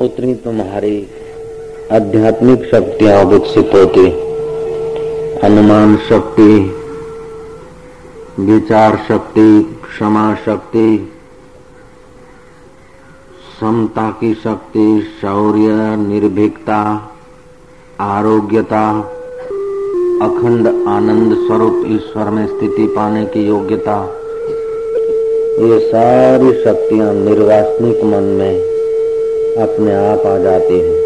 उतनी तुम्हारी आध्यात्मिक शक्तियाँ विकसित होती। अनुमान शक्ति, विचार शक्ति, क्षमा शक्ति, समता की शक्ति, शौर्य, निर्भीकता, आरोग्यता, अखंड आनंद स्वरूप ईश्वर में स्थिति पाने की योग्यता, ये सारी शक्तियाँ निर्वासनिक मन में अपने आप आ जाते हैं।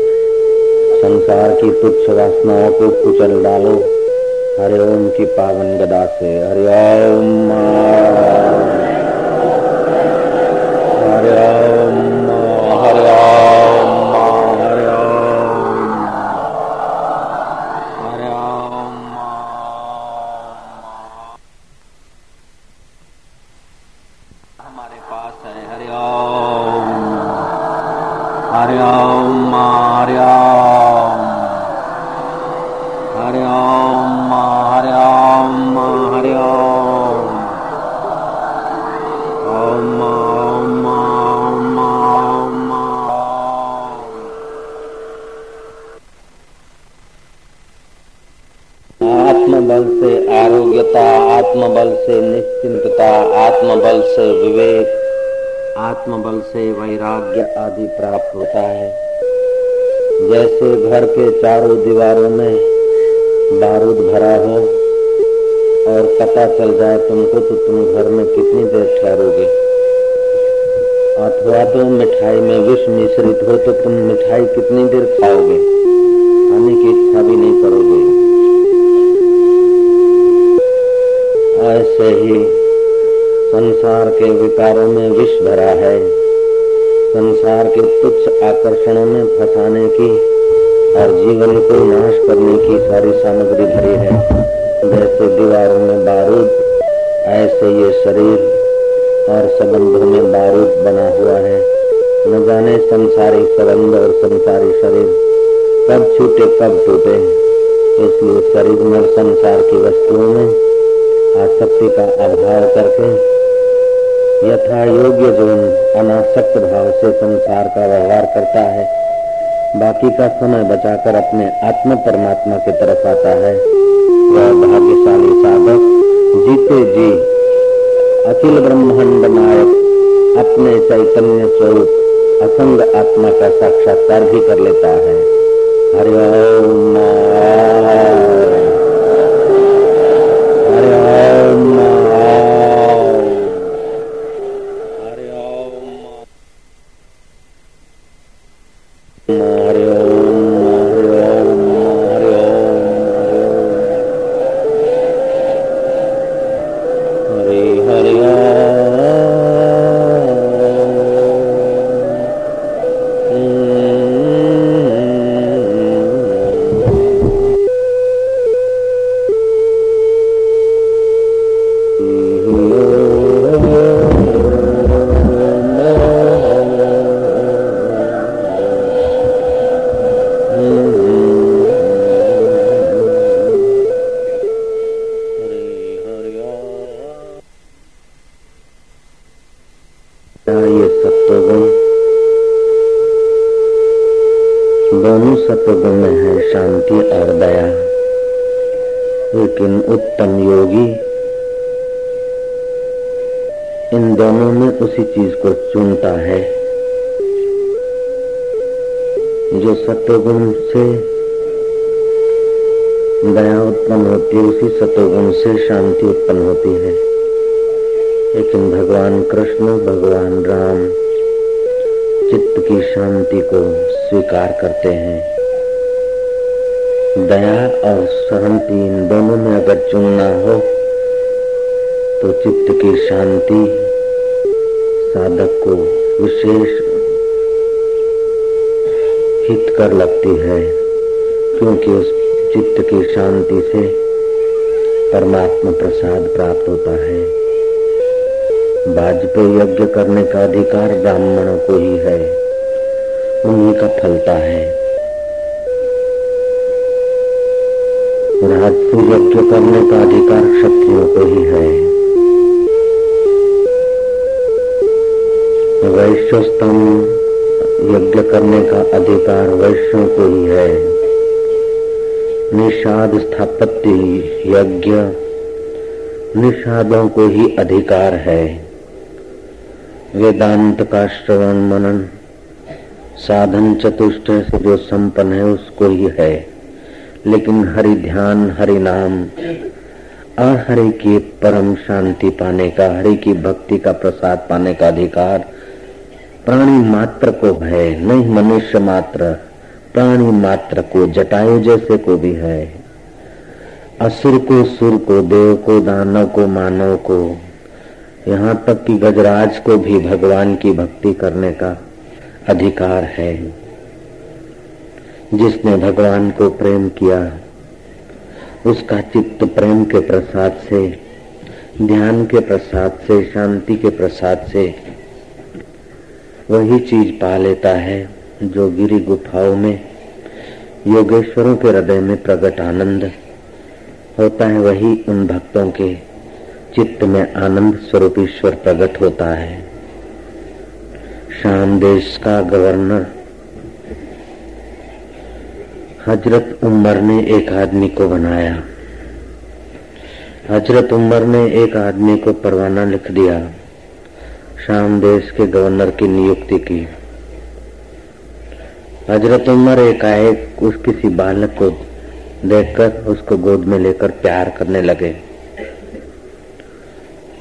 संसार की तुच्छ वासनाओं को कुचल डालो। हरे ओम की पावन गदा से। हरिओम हरिओम संसार के विकारों में विष भरा है। संसार के तुच्छ आकर्षणों में फंसाने की और जीवन को नाश करने की सारी सामग्री भरी है। जैसे दीवारों में बारूद, ऐसे ये शरीर और संबंधों में बारूद बना हुआ है। न जाने संसारी संबंध और संसारी शरीर कब छूटे, कब टूटे। इसलिए शरीर में संसार की वस्तुओं में आसक्ति का अभाव करके यथा योग्य जो अनासक्त भाव से संसार का व्यवहार करता है। बाकी का समय बचाकर अपने आत्म परमात्मा की तरफ़ आता है। वह भाग्यशाली साधक, जीते जी, अखिल ब्रह्मांड नायक, अपने चैतन्य स्वरूप, असंग आत्मा का साक्षात्कार भी कर लेता है। हरिओम हरिओम लेकिन उत्तम योगी इन दोनों में उसी चीज़ को चुनता है जो सत्वगुण से दया उत्पन्न होती है, उसी सत्वगुण से शांति उत्पन्न होती है। लेकिन भगवान कृष्ण, भगवान राम चित्त की शांति को स्वीकार करते हैं। दया और शांति इन दोनों में अगर चुनना हो तो चित्त की शांति साधक को विशेष हित कर लगती है, क्योंकि उस चित्त की शांति से परमात्मा प्रसाद प्राप्त होता है। वाजपेयी यज्ञ करने का अधिकार ब्राह्मणों को ही है, उन्हीं का फलता है। राजसु यज्ञ करने का अधिकार क्षत्रियों को ही है। वैश्यस्तम यज्ञ करने का अधिकार वैश्यों को ही है। निषाद स्थापत्य यज्ञ निषादों को ही अधिकार है। वेदांत का श्रवण मनन साधन चतुष्ट से जो संपन्न है उसको ही है। लेकिन हरि ध्यान, हरि नाम हरि की परम शांति पाने का, हरि की भक्ति का प्रसाद पाने का अधिकार प्राणी मात्र को है, नहीं मनुष्य मात्र, प्राणी मात्र को, जटायु जैसे को भी है। असुर को, सुर को, देव को, दानव को, मानव को, यहाँ तक कि गजराज को भी भगवान की भक्ति करने का अधिकार है। जिसने भगवान को प्रेम किया, उसका चित्त प्रेम के प्रसाद से, ध्यान के प्रसाद से, शांति के प्रसाद से वही चीज़ पा लेता है जो गिरी गुफाओं में, योगेश्वरों के हृदय में प्रकट आनंद होता है। वही उन भक्तों के चित्त में आनंद स्वरूप ईश्वर प्रकट होता है। शाम देश का गवर्नर हज़रत उमर ने एक आदमी को बनाया। हज़रत उमर ने एक आदमी को परवाना लिख दिया। शाम देश के गवर्नर की नियुक्ति की। हज़रत उमर एक आए, उस किसी बालक को देखकर उसको गोद में लेकर प्यार करने लगे।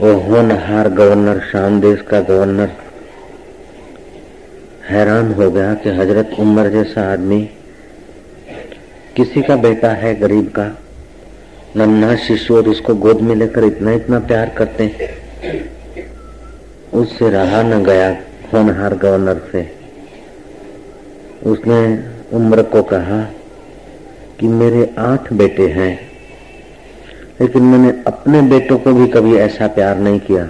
वो होनहार गवर्नर, शाम देश का गवर्नर। हैरान हो गया कि हज़रत उमर जैसा आदमी किसी का बेटा है गरीब का? नन्हा शिशु और उसको गोद में लेकर इतना इतना प्यार करते हैं। उससे रहा न गया होनहार गवर्नर से। उसने उम्र को कहा कि मेरे आठ बेटे हैं, लेकिन मैंने अपने बेटों को भी कभी ऐसा प्यार नहीं किया।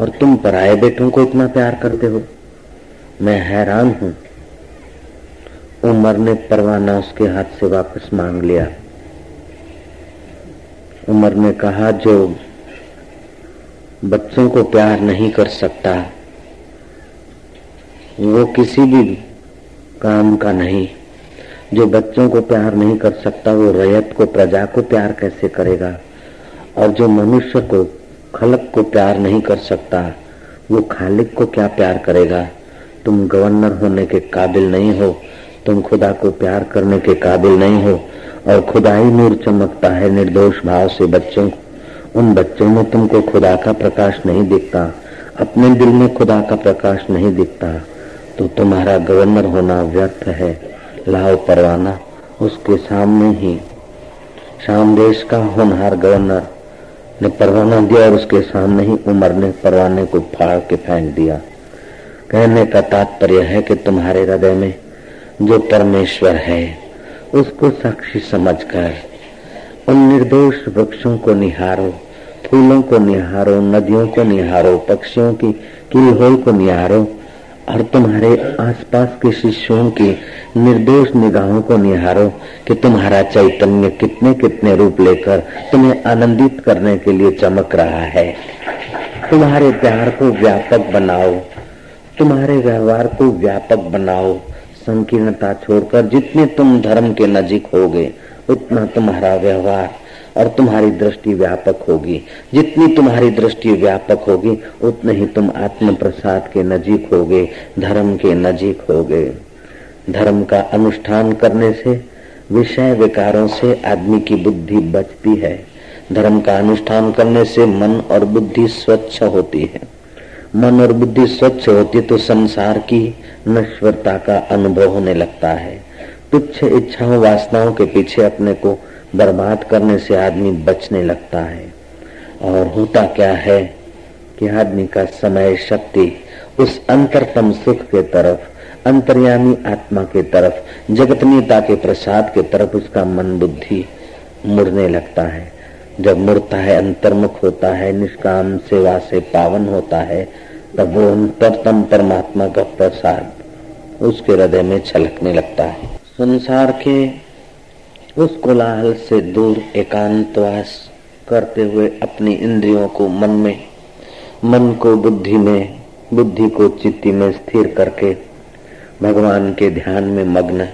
और तुम पराए बेटों को इतना प्यार करते हो? मैं हैरान हूँ। उमर ने परवाना उसके हाथ से वापस मांग लिया। उमर ने कहा, जो बच्चों को प्यार नहीं कर सकता, वो किसी भी काम का नहीं। जो बच्चों को प्यार नहीं कर सकता, वो रयत को, प्रजा को प्यार कैसे करेगा? और जो मनुष्य को, खलक को प्यार नहीं कर सकता, वो खालिक को क्या प्यार करेगा? तुम गवर्नर होने के काबिल नहीं हो। तुम खुदा को प्यार करने के काबिल नहीं हो, और खुदा ही नूर चमकता है निर्दोष भाव से बच्चों उन बच्चों में तुमको खुदा का प्रकाश नहीं दिखता, अपने दिल में खुदा का प्रकाश नहीं दिखता। तो तुम्हारा गवर्नर होना व्यर्थ है, लाओ परवाना उसके सामने ही। शाम देश का होनहार गवर्नर ने परवाना दिया और उसके सामने ही उमर ने परवाने को फाड़ के फेंक दिया। कहने का तात्पर्य है कि तुम्हारे हृदय में जो परमेश्वर है, उसको साक्षी समझकर उन निर्दोष वृक्षों को निहारो, फूलों को निहारो, नदियों को निहारो, पक्षियों की किलहोल को निहारो, और तुम्हारे आसपास के शिष्यों की निर्दोष निगाहों को निहारो कि तुम्हारा चैतन्य कितने कितने रूप लेकर तुम्हें आनंदित करने के लिए चमक रहा है। तुम्हारे प्यार को व्यापक बनाओ, तुम्हारे व्यवहार को व्यापक बनाओ संकीर्णता छोड़कर जितने तुम धर्म के नजीक होगे, उतना तुम्हारा व्यवहार और तुम्हारी दृष्टि व्यापक होगी। जितनी तुम्हारी दृष्टि व्यापक होगी, उतने ही तुम आत्म प्रसाद के नजीक होगे, धर्म के नजीक होगे। धर्म का अनुष्ठान करने से, विषय विकारों से आदमी की बुद्धि बचती है। धर्म का अनुष्ठान करने से मन और बुद्धि स्वच्छ होती है। मन और बुद्धि स्वच्छ होती है तो संसार की नश्वरता का अनुभव होने लगता है। तुच्छ इच्छाओं, वासनाओं के पीछे अपने को बर्बाद करने से आदमी बचने लगता है। और होता क्या है कि आदमी का समय, शक्ति उस अंतरतम सुख के तरफ़, अंतर्यामी आत्मा के तरफ़, जगतनीयता के प्रसाद के तरफ़ उसका मन बुद्धि मुड़ने लगता है। जब मुड़ता है, अंतर्मुख होता है, निष्काम सेवा से पावन होता है तब वो अंतरतम परमात्मा का प्रसाद उसके हृदय में छलकने लगता है। संसार के उस कोलाहल से दूर एकांतवास करते हुए अपनी इंद्रियों को मन में, मन को बुद्धि में, बुद्धि को चित्ती में स्थिर करके भगवान के ध्यान में मग्न,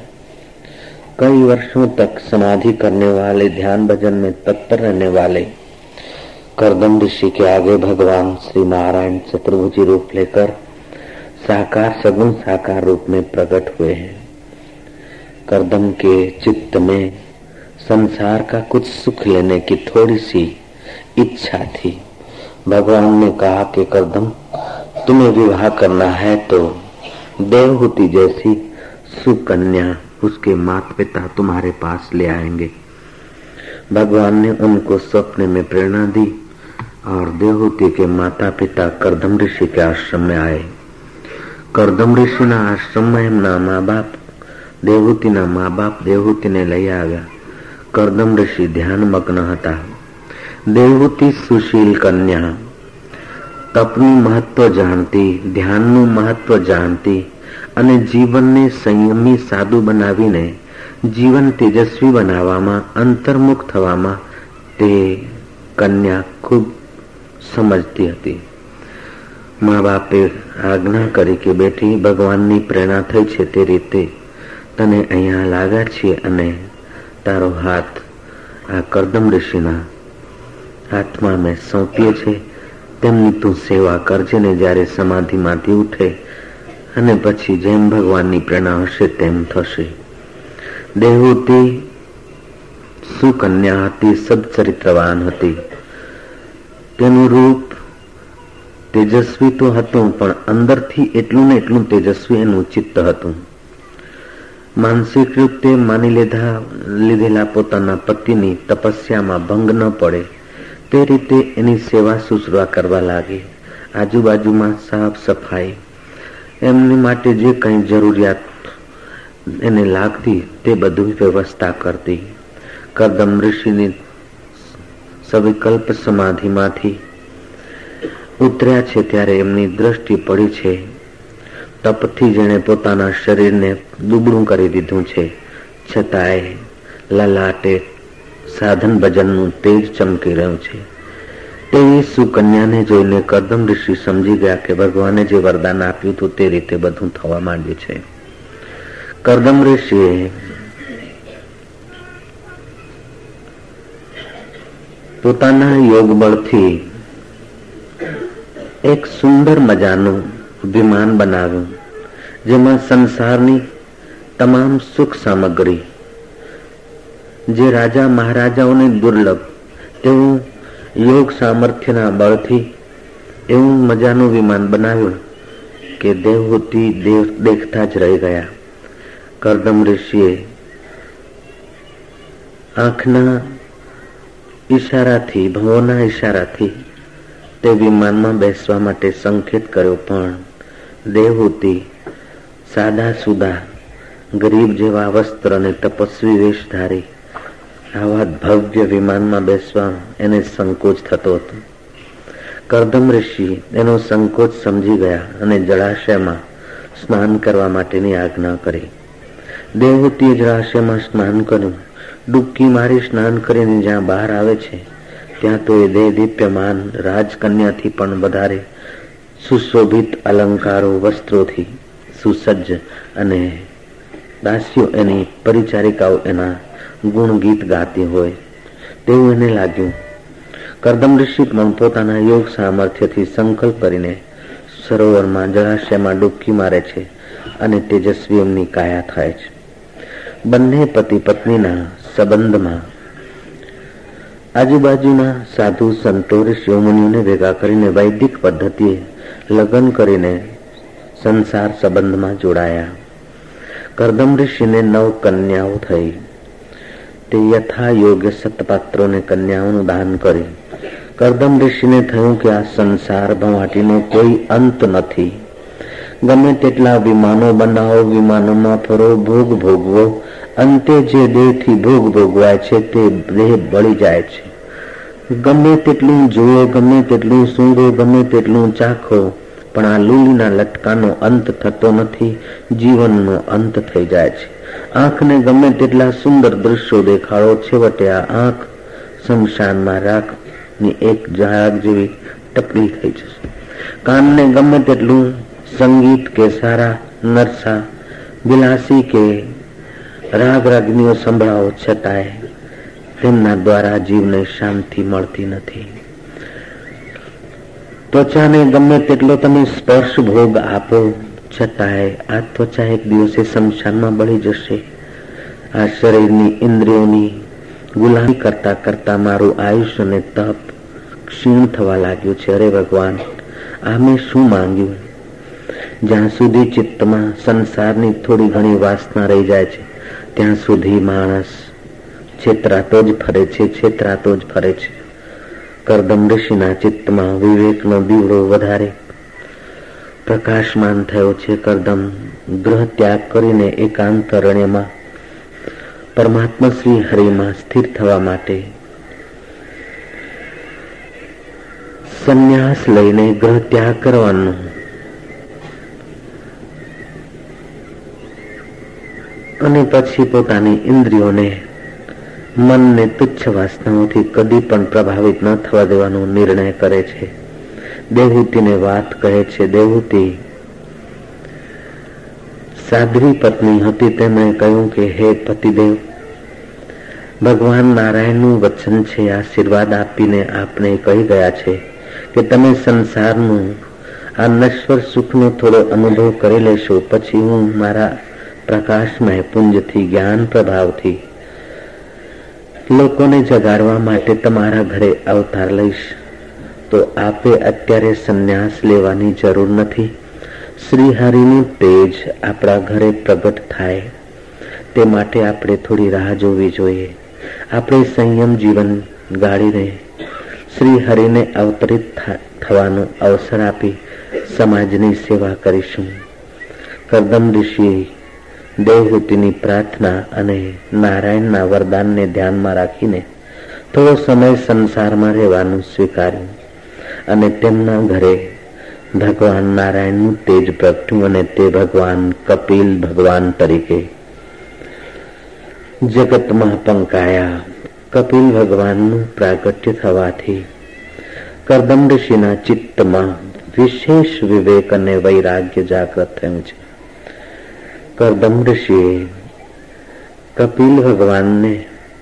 कई वर्षों तक समाधि करने वाले, ध्यान भजन में तत्पर रहने वाले करदम ऋषि के आगे भगवान श्री नारायण चतुर्भुजी रूप लेकर साकार, सगुण साकार रूप में प्रकट हुए हैं। करदम के चित्त में संसार का कुछ सुख लेने की थोड़ी सी इच्छा थी। भगवान ने कहा कि करदम तुम्हें विवाह करना है तो देवहूति जैसी सुकन्या उसके माता पिता तुम्हारे पास ले आएँगे। भगवान ने उनको स्वप्न में प्रेरणा दी। और देवहूति के माता पिता करदम ऋषि के आश्रम में आए કરદમ ઋષિના આશ્રમમાં એમના મા બાપ દેવહૂતિના મા બાપ દેવહૂતિને લઈ આવ્યા કરદમ ઋષિ ધ્યાન મગ્ન હતા દેવહૂતિ સુશીલ કન્યા તપનું મહત્વ જાણતી ધ્યાનનું મહત્વ જાણતી અને જીવનને સંયમી સાદું બનાવીને જીવન તેજસ્વી બનાવવામાં અંતર્મુખ થવામાં તે કન્યા ખૂબ સમજતી હતી. મા બાપે આજ્ઞા કરી કે બેટી, ભગવાનની પ્રેરણા થઈ છે તે રીતે તને અહીંયા લાગ્યા છીએ અને તારો હાથ આ કરદમ ઋષિના હાથમાં મેં સોંપીએ છે તેમની તું સેવા કરજે ને જ્યારે સમાધિમાંથી ઉઠે અને પછી જેમ ભગવાનની પ્રેરણા હશે તેમ થશે. દેવહૂતિ સુકન્યા હતી, સદચરિત્રવાન હતી. તેનું રૂપ તેજસ્વી તો હતું, પણ અંદરથી એટલું ને એટલું તેજસ્વી એનું ચિત્ત હતું. માનસિક રીતે માની લીધા, લીધેલા પોતાના પતિની તપસ્યામાં ભંગ ન પડે. તે રીતે એની સેવા શુશ્રુષા કરવા લાગી. આજુબાજુમાં સાફ સફાઈ. એમની માટે જે કંઈ જરૂરિયાત એને લાગતી, તે બધું વ્યવસ્થા કરતી. કદમ ઋષિની સવિકલ્પ સમાધિમાંથી ઉતર્યા છે ત્યારે એમની દ્રષ્ટિ પડી છે. તપથી જેણે પોતાના શરીરને દુબળું કરી દીધું છે. છતાંય લલાટે સાધન ભજનનું તેજ ચમકી રહ્યું છે. તેવી સુકન્યાને જોઈને કદમ ઋષિ સમજી ગયા કે ભગવાને જે વરદાન આપ્યું હતું તે રીતે બધું થવા માંડ્યું છે. કરદમ ઋષિએ પોતાના યોગ બળથી એક સુંદર મજાનું વિમાન બનાવ્યું, જેમાં સંસારની તમામ સુખ સામગ્રી, જે રાજા મહારાજાઓને દુર્લભ તેવું યોગ સામર્થ્યના બળથી એવું મજાનું વિમાન બનાવ્યું કે દેવહૂતિ દેવ દેખતા જ રહી ગયા. કરદમ ઋષિએ આંખના ઈશારાથી, ભવોના ઈશારાથી તે વિમાનમાં બેસવા માટે સંકેત કર્યો, પણ દેવહૂતિ સાદા સુદા ગરીબ જેવા વસ્ત્ર અને તપસ્વી વેશ ધારી આવા ભવ્ય વિમાનમાં બેસવા એને સંકોચ થતો હતો. કરદમ ઋષિ એનો સંકોચ સમજી ગયા અને જળાશયમાં સ્નાન કરવા માટેની આજ્ઞા કરી. દેવહૂતિએ જળાશયમાં સ્નાન કર્યું. ડૂબકી મારી સ્નાન કરીને જ્યાં બહાર આવે છે, ત્યાં તો એ દેહ દીપ્યમાન રાજકન્યાથી પણ વધારે સુશોભિત અલંકારો વસ્ત્રોથી સુસજ્જ અને દાસીઓ એની પરિચારિકાઓ એના ગુણ ગીત ગાતી હોય. તેવું એને લાગ્યું. કરદમ ઋષિ પણ પોતાના યોગ સામર્થ્યથી સંકલ્પ કરીને સરોવરમાં જળાશયમાં ડૂબકી મારે છે અને તેજસ્વી એમની કાયા થાય છે. બંને પતિ પત્નીના સંબંધમાં. આજુબાજુના સાધુ સંતો ઋષિઓ ભેગા કરીને વૈદિક પદ્ધતિએ લગ્ન કરીને સંસાર સંબંધમાં જોડાયા. કરદમ ઋષિને નવ કન્યાઓ થઈ. તે યથા યોગ્ય સતપાત્રોને કન્યાઓનું દાન કરી. કરદમ ઋષિને થયું કે આ સંસાર ભવાટીનો કોઈ અંત નથી. ગમે તેટલા વિમાનો બનાવો, વિમાનોમાં ફરો, ભોગ ભોગવો અંતે જે દેહથી ભોગ ભોગવાય છે તે દેહ બળી જાય છે. ગમે તેટલું જોવે ગમે તેટલું સૂંઘો, ગમે તેટલું ચાખો, પણ આ લૂલીના લટકાનો અંત થતો નથી, જીવનનો અંત થઈ જાય છે. આંખને ગમે તેટલા સુંદર દ્રશ્યો દેખાડો, છેવટે આ આંખ શમશાનમાં રાખની એક જહાજ જેવી ટકરી થઈ જશે. કાનને ગમે તેટલું સંગીત કે સારા નરસા, વિલાસી કે રાગ રાગનીઓ સંભળાવો છતાંય તેમના દ્વારા જીવને શાંતિ મળતી નથી. ત્વચાને ગમે તેટલો તમે સ્પર્શ ભોગ આપો, છતાંય આ ત્વચા એક દિવસે શમશાનમાં બળી જશે. આ શરીરની ઇન્દ્રિયોની ગુલામી કરતા કરતા મારું આયુષ્ય અને તપ ક્ષીણ થવા લાગ્યું છે. અરે ભગવાન, આ મેં શું માંગ્યું? જ્યાં સુધી ચિત્તમાં સંસારની થોડી ઘણી વાસના રહી જાય છે ત્યાં સુધી માણસ છેતરાતો જ ફરે છે, છેતરાતો જ ફરે છે. કરદમ ઋષિના ચિત્તમાં વિવેકનો દીવડો વધારે પ્રકાશમાન થયો છે કરદમ. ગ્રહ ત્યાગ કરીને એકાંત અરણ્યમાં પરમાત્મા શ્રી હરિમાં સ્થિર થવા માટે સંન્યાસ લઈને ગ્રહ ત્યાગ કરવાનો અને પછી પોતાની ઇન્દ્રિયોને મનને તુચ્છ વાસનાઓથી કદી પણ પ્રભાવિત ન થવા દેવાનો નિર્ણય કરે છે. દેવહૂતિને વાત કહે છે, દેવહૂતિ, સાધ્વી પત્ની હતી તેમણે કહ્યું કે, હે પતિદેવ, ભગવાન નારાયણનું વચન છે, આશીર્વાદ આપીને આપણે કહી ગયા છે કે તમે સંસારનું આ નશ્વર સુખનો થોડો અનુભવ કરી લેશો, પછી હું મારા પ્રકાશમય પુંજથી, જ્ઞાન પ્રભાવથી. લોકોને જગાડવા માટે તમારા ઘરે અવતાર લઈશ. તો આપે અત્યારે સંન્યાસ લેવાની જરૂર નથી. શ્રીહરિનું તેજ આપણા ઘરે પ્રગટ થાય. તે માટે આપણે થોડી રાહ જોવી જોઈએ. આપણે સંયમ જીવન ગાળીને શ્રી હરિને અવતરિત થવાનો અવસર આપી સમાજની સેવા કરીશું. કરદમ ઋષિએ દેવહૂતિની પ્રાર્થના અને નારાયણના વરદાનને ધ્યાનમાં રાખીને થોડો સમય સંસારમાં રહેવાનું સ્વીકાર્યું અને તેમના ઘરે ભગવાન નારાયણનું તેજ પ્રગટ્યું અને તે ભગવાન કપિલ ભગવાન તરીકે જગતમાં પંકાયા કપિલ ભગવાનનું પ્રાગટ્ય થવાથી કરદમ ચિત્તમાં વિશેષ વિવેક અને વૈરાગ્ય જાગૃત થયું છે. કરદમ ઋષિએ કપિલ ભગવાનને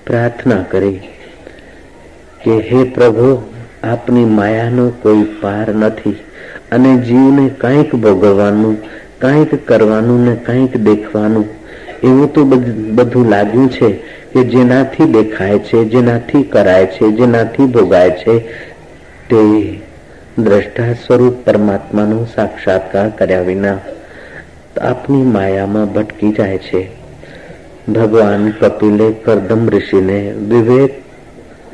પ્રાર્થના કરી કે હે પ્રભુ આપની માયાનો કોઈ પાર નથી અને જીવને કંઈક ભોગવવાનું કંઈક કરવાનું ને કંઈક દેખવાનું એવું તો બધું લાગ્યું છે કે જેનાથી દેખાય છે જેનાથી કરાય છે જેનાથી ભોગાય છે તે દ્રષ્ટા સ્વરૂપ પરમાત્માનો સાક્ષાત્કાર કર્યા વિના આપની માયામાં ભટકી જાય છે. ભગવાન કપિલે કરદમ ઋષિને વિવેક,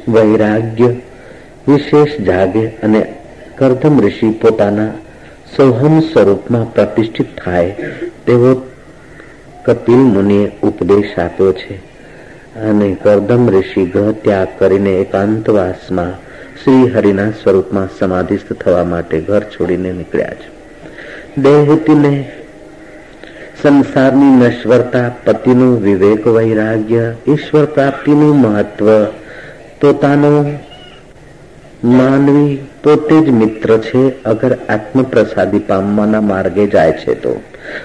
વૈરાગ્ય વિશેષ જાગે અને કરદમ ઋષિ પોતાના સોહમ સ્વરૂપમાં પ્રતિષ્ઠિત થાય તેવો કપિલ મુનિએ ઉપદેશ આપ્યો છે. અને કરદમ ઋષિ ગ્રહ ત્યાગ કરીને એકાંતવાસમાં શ્રી હરિના સ્વરૂપમાં સમાધિસ્થ થવા માટે ઘર છોડીને નીકળ્યા છે. દેહૂતિને સંસારની નશ્વરતા, પતિનું વિવેક વૈરાગ્ય, ઈશ્વર પ્રાપ્તિનું મહત્વ પોતાનો માનવી પોતે જ મિત્ર છે, અગર આત્મ પ્રસાદી પામવાના માર્ગે જાય છે તો.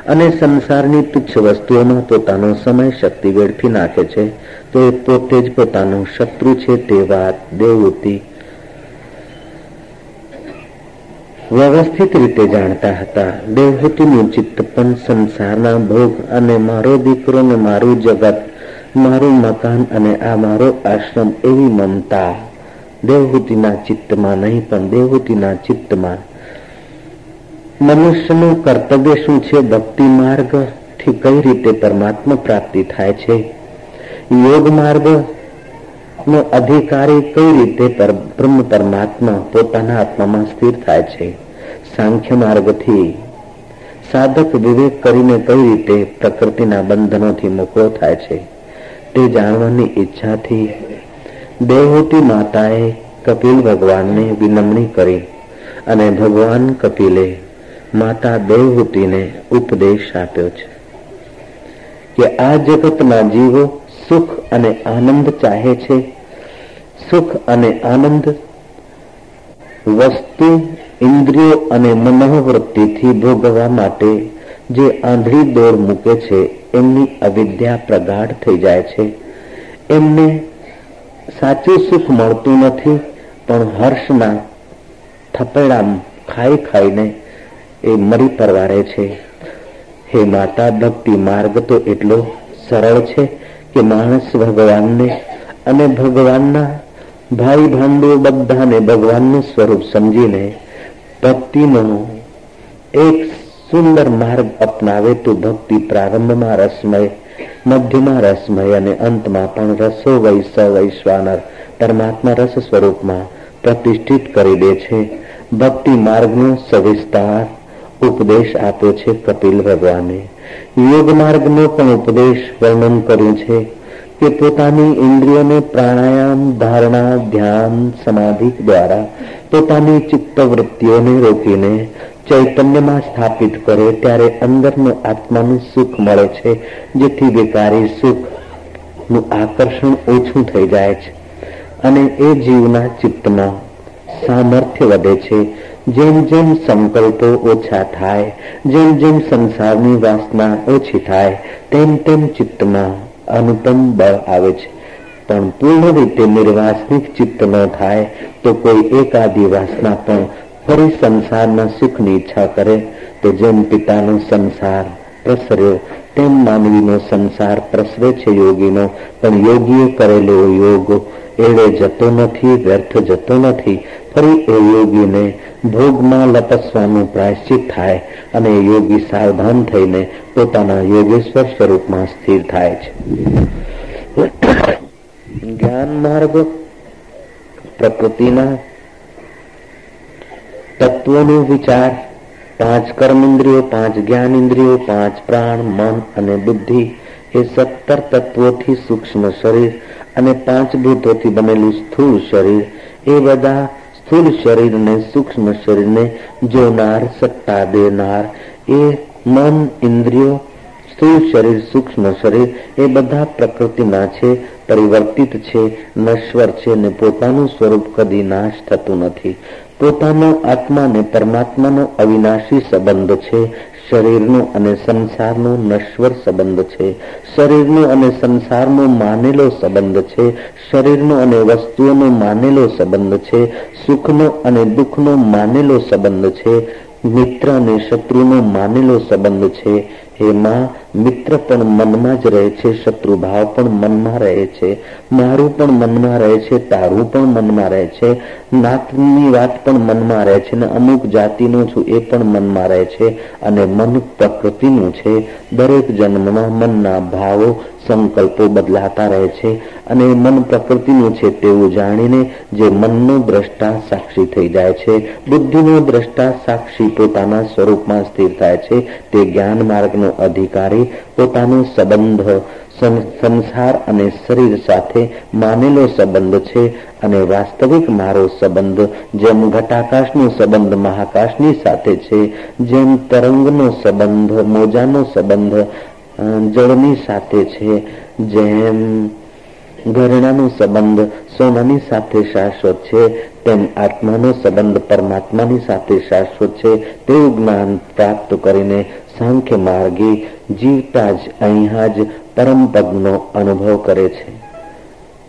અને સંસારની તુચ્છ વસ્તુઓમાં પોતાનો સમય શક્તિ વેડફી નાખે છે, તો એ પોતે જ પોતાનો શત્રુ છે તે વાત દેવૂતિ વ્યવસ્થિત રીતે જાણતા હતા. દેવહૂતિનું ચિત્ત પણ સંસારના ભોગ અને મારો દીકરો ને મારું જગત, મારું મકાન અને આ મારો આશ્રમ એવી મમતા. દેવહૂતિના ચિત્તમાં નહીં, પણ દેવહૂતિના ચિત્તમાં. મનુષ્યનું કર્તવ્ય શું છે? ભક્તિ માર્ગથી કઈ રીતે પરમાત્મા પ્રાપ્તિ થાય છે? યોગ માર્ગ નો અધિકારી કઈ રીતે બ્રહ્મ પરમાત્મા પોતાના આત્મામાં સ્થિર થાય છે? સાંખ્ય માર્ગથી સાધક વિવેક કરીને કઈ રીતે પ્રકૃતિના બંધનોથી મુક્તો થાય છે? તે જાણવાની ઈચ્છાથી દેવહૂતિ માતાએ કપિલ ભગવાનને વિનમણી કરી અને ભગવાન કપિલે માતા દેવહૂતિને ઉપદેશ આપ્યો છે કે આ જગતના જીવો સુખ અને આનંદ ચાહે છે. સુખ અને આનંદ વસ્તુ, ઇન્દ્રિયો અને મનોવૃત્તિથી ભોગવવા માટે જે આંધળી દોર મૂકે છે, એમની અવિદ્યા પ્રગાઢ થઈ જાય છે. એમને સાચું સુખ મળતું નથી, પણ હર્ષના થપેડા ખાઈ ખાઈને એ મરી પરવારે છે. હે માતા, ભક્તિ માર્ગ તો એટલો સરળ છે કે માણસ ભગવાનને અને ભગવાનના ભાઈ ભાંડો બધાને ભગવાનનું સ્વરૂપ સમજીને ભક્તિનો એક સુંદર માર્ગ અપનાવે તો ભક્તિ પ્રારંભમાં રસમય, મધ્યમાં રસમય અને અંતમાં પણ રસો વૈશ્વાનર પરમાત્મા રસ સ્વરૂપમાં પ્રતિષ્ઠિત કરી દે છે. ભક્તિ માર્ગનો સવિસ્તાર ઉપદેશ આપ્યો છે કપિલ ભગવાને. યોગ માર્ગનો પણ ઉપદેશ વર્ણન કર્યું છે કે પોતાની ઇન્દ્રિયોને પ્રાણાયામ, ધારણા, ધ્યાન, સમાધિ દ્વારા પોતાની ચિત્ત વૃત્તિઓને રોકીને ચૈતન્યમાં સ્થાપિત કરે ત્યારે અંદરનું આત્માનું સુખ મળે છે, જેથી બેકારી સુખનું આકર્ષણ ઓછું થઈ જાય છે. અને એ જીવના ચિત્તમાં સામર્થ્ય વધે છે જેમ જેમ સંકલ્પો ઓછા થાય, જેમ જેમ સંસારની વાસના ઓછી થાય, તેમ તેમ ચિત્તમાં અનુપમ બળ આવે છે. પણ પૂર્ણ રીતે નિર્વાસનિક ચિત્ત ન થાય, તો કોઈ એકાદી વાસના પણ ફરી સંસારના સુખની ઈચ્છા કરે, તો જેમ પિતાનો સંસાર પ્રસર્યો, તેમ માનવીનો સંસાર પ્રસરે છે યોગીનો, પણ યોગીએ કરેલો યોગ એળે જતો નથી, વ્યર્થ જતો નથી ફરી એ યોગીને ભોગમાં લપસવાનું પ્રાયશ્ચિત થાય અને યોગી સાવધાન થઈને પોતાના યોગેશ્વર સ્વરૂપમાં સ્થિર થાય છે. જ્ઞાન માર્ગ પ્રકૃતિના તત્વોનો વિચાર, પાંચ કર્મ ઇન્દ્રિયો પાંચ જ્ઞાન ઇન્દ્રિયો પાંચ પ્રાણ, મન અને બુદ્ધિ, એ સત્તર તત્વોથી સૂક્ષ્મ શરીર અને પાંચ ભૂતોથી બનેલું સ્થૂળ શરીર, એ બધા સ્થૂળ શરીરને, સૂક્ષ્મ શરીરને જોનાર, સત્તા દેનાર. એ મન, ઇન્દ્રિયો સ્થૂળ શરીર, સૂક્ષ્મ શરીર, એ બધા પ્રકૃતિના છે, પરિવર્તિત છે, નશ્વર છે ને પોતાનું સ્વરૂપ કદી નાશ થતું નથી. પોતાનો આત્મા ને પરમાત્માનો અવિનાશી સંબંધ છે શરીરનો અને સંસારનો નશ્વર સંબંધ છે. શરીરનો અને સંસારનો માનેલો સંબંધ છે. શરીરનો અને વસ્તુઓનો માનેલો સંબંધ છે. સુખનો અને દુઃખનો માનેલો સંબંધ છે. મિત્ર અને શત્રુનો માનેલો સંબંધ છે. એમાં મિત્ર પણ મનમાં જ રહે છે, શત્રુભાવ પણ મનમાં રહે છે, મારું પણ મનમાં રહે છે, તારું પણ મનમાં રહે છે, નાતની વાત પણ મનમાં રહે છે ને અમુક જાતિનો છું એ પણ મનમાં રહે છે અને મન પ્રકૃતિનું છે. દરેક જન્મમાં મનના ભાવો, સંકલ્પો બદલાતા રહે છે અને મન પ્રકૃતિનું છે તેવું જાણીને જે મનનો દ્રષ્ટા સાક્ષી થઈ જાય છે, બુદ્ધિનો દ્રષ્ટા સાક્ષી પોતાના સ્વરૂપમાં સ્થિર થાય છે, તે જ્ઞાન માર્ગનો અધિકારી પોતાનો સંબંધ સંસાર અને શરીર સાથે માનેલો સંબંધ છે અને વાસ્તવિક મારો સંબંધ જેમ ઘટાકાશનો સંબંધ, મહાકાશની સાથે છે, જેમ તરંગનો સંબંધ, મોજાનો સંબંધ જળની સાથે છે, જેમ ઘરેણાનો સંબંધ, સોનાની સાથે શાશ્વત છે, તેમ આત્માનો સંબંધ, પરમાત્માની સાથે શાશ્વત છે, તેવું જ્ઞાન પ્રાપ્ત કરીને સાંખ્ય માર્ગે જીવતા જ અહીંયા જ પરમ અનુભવ કરે છે.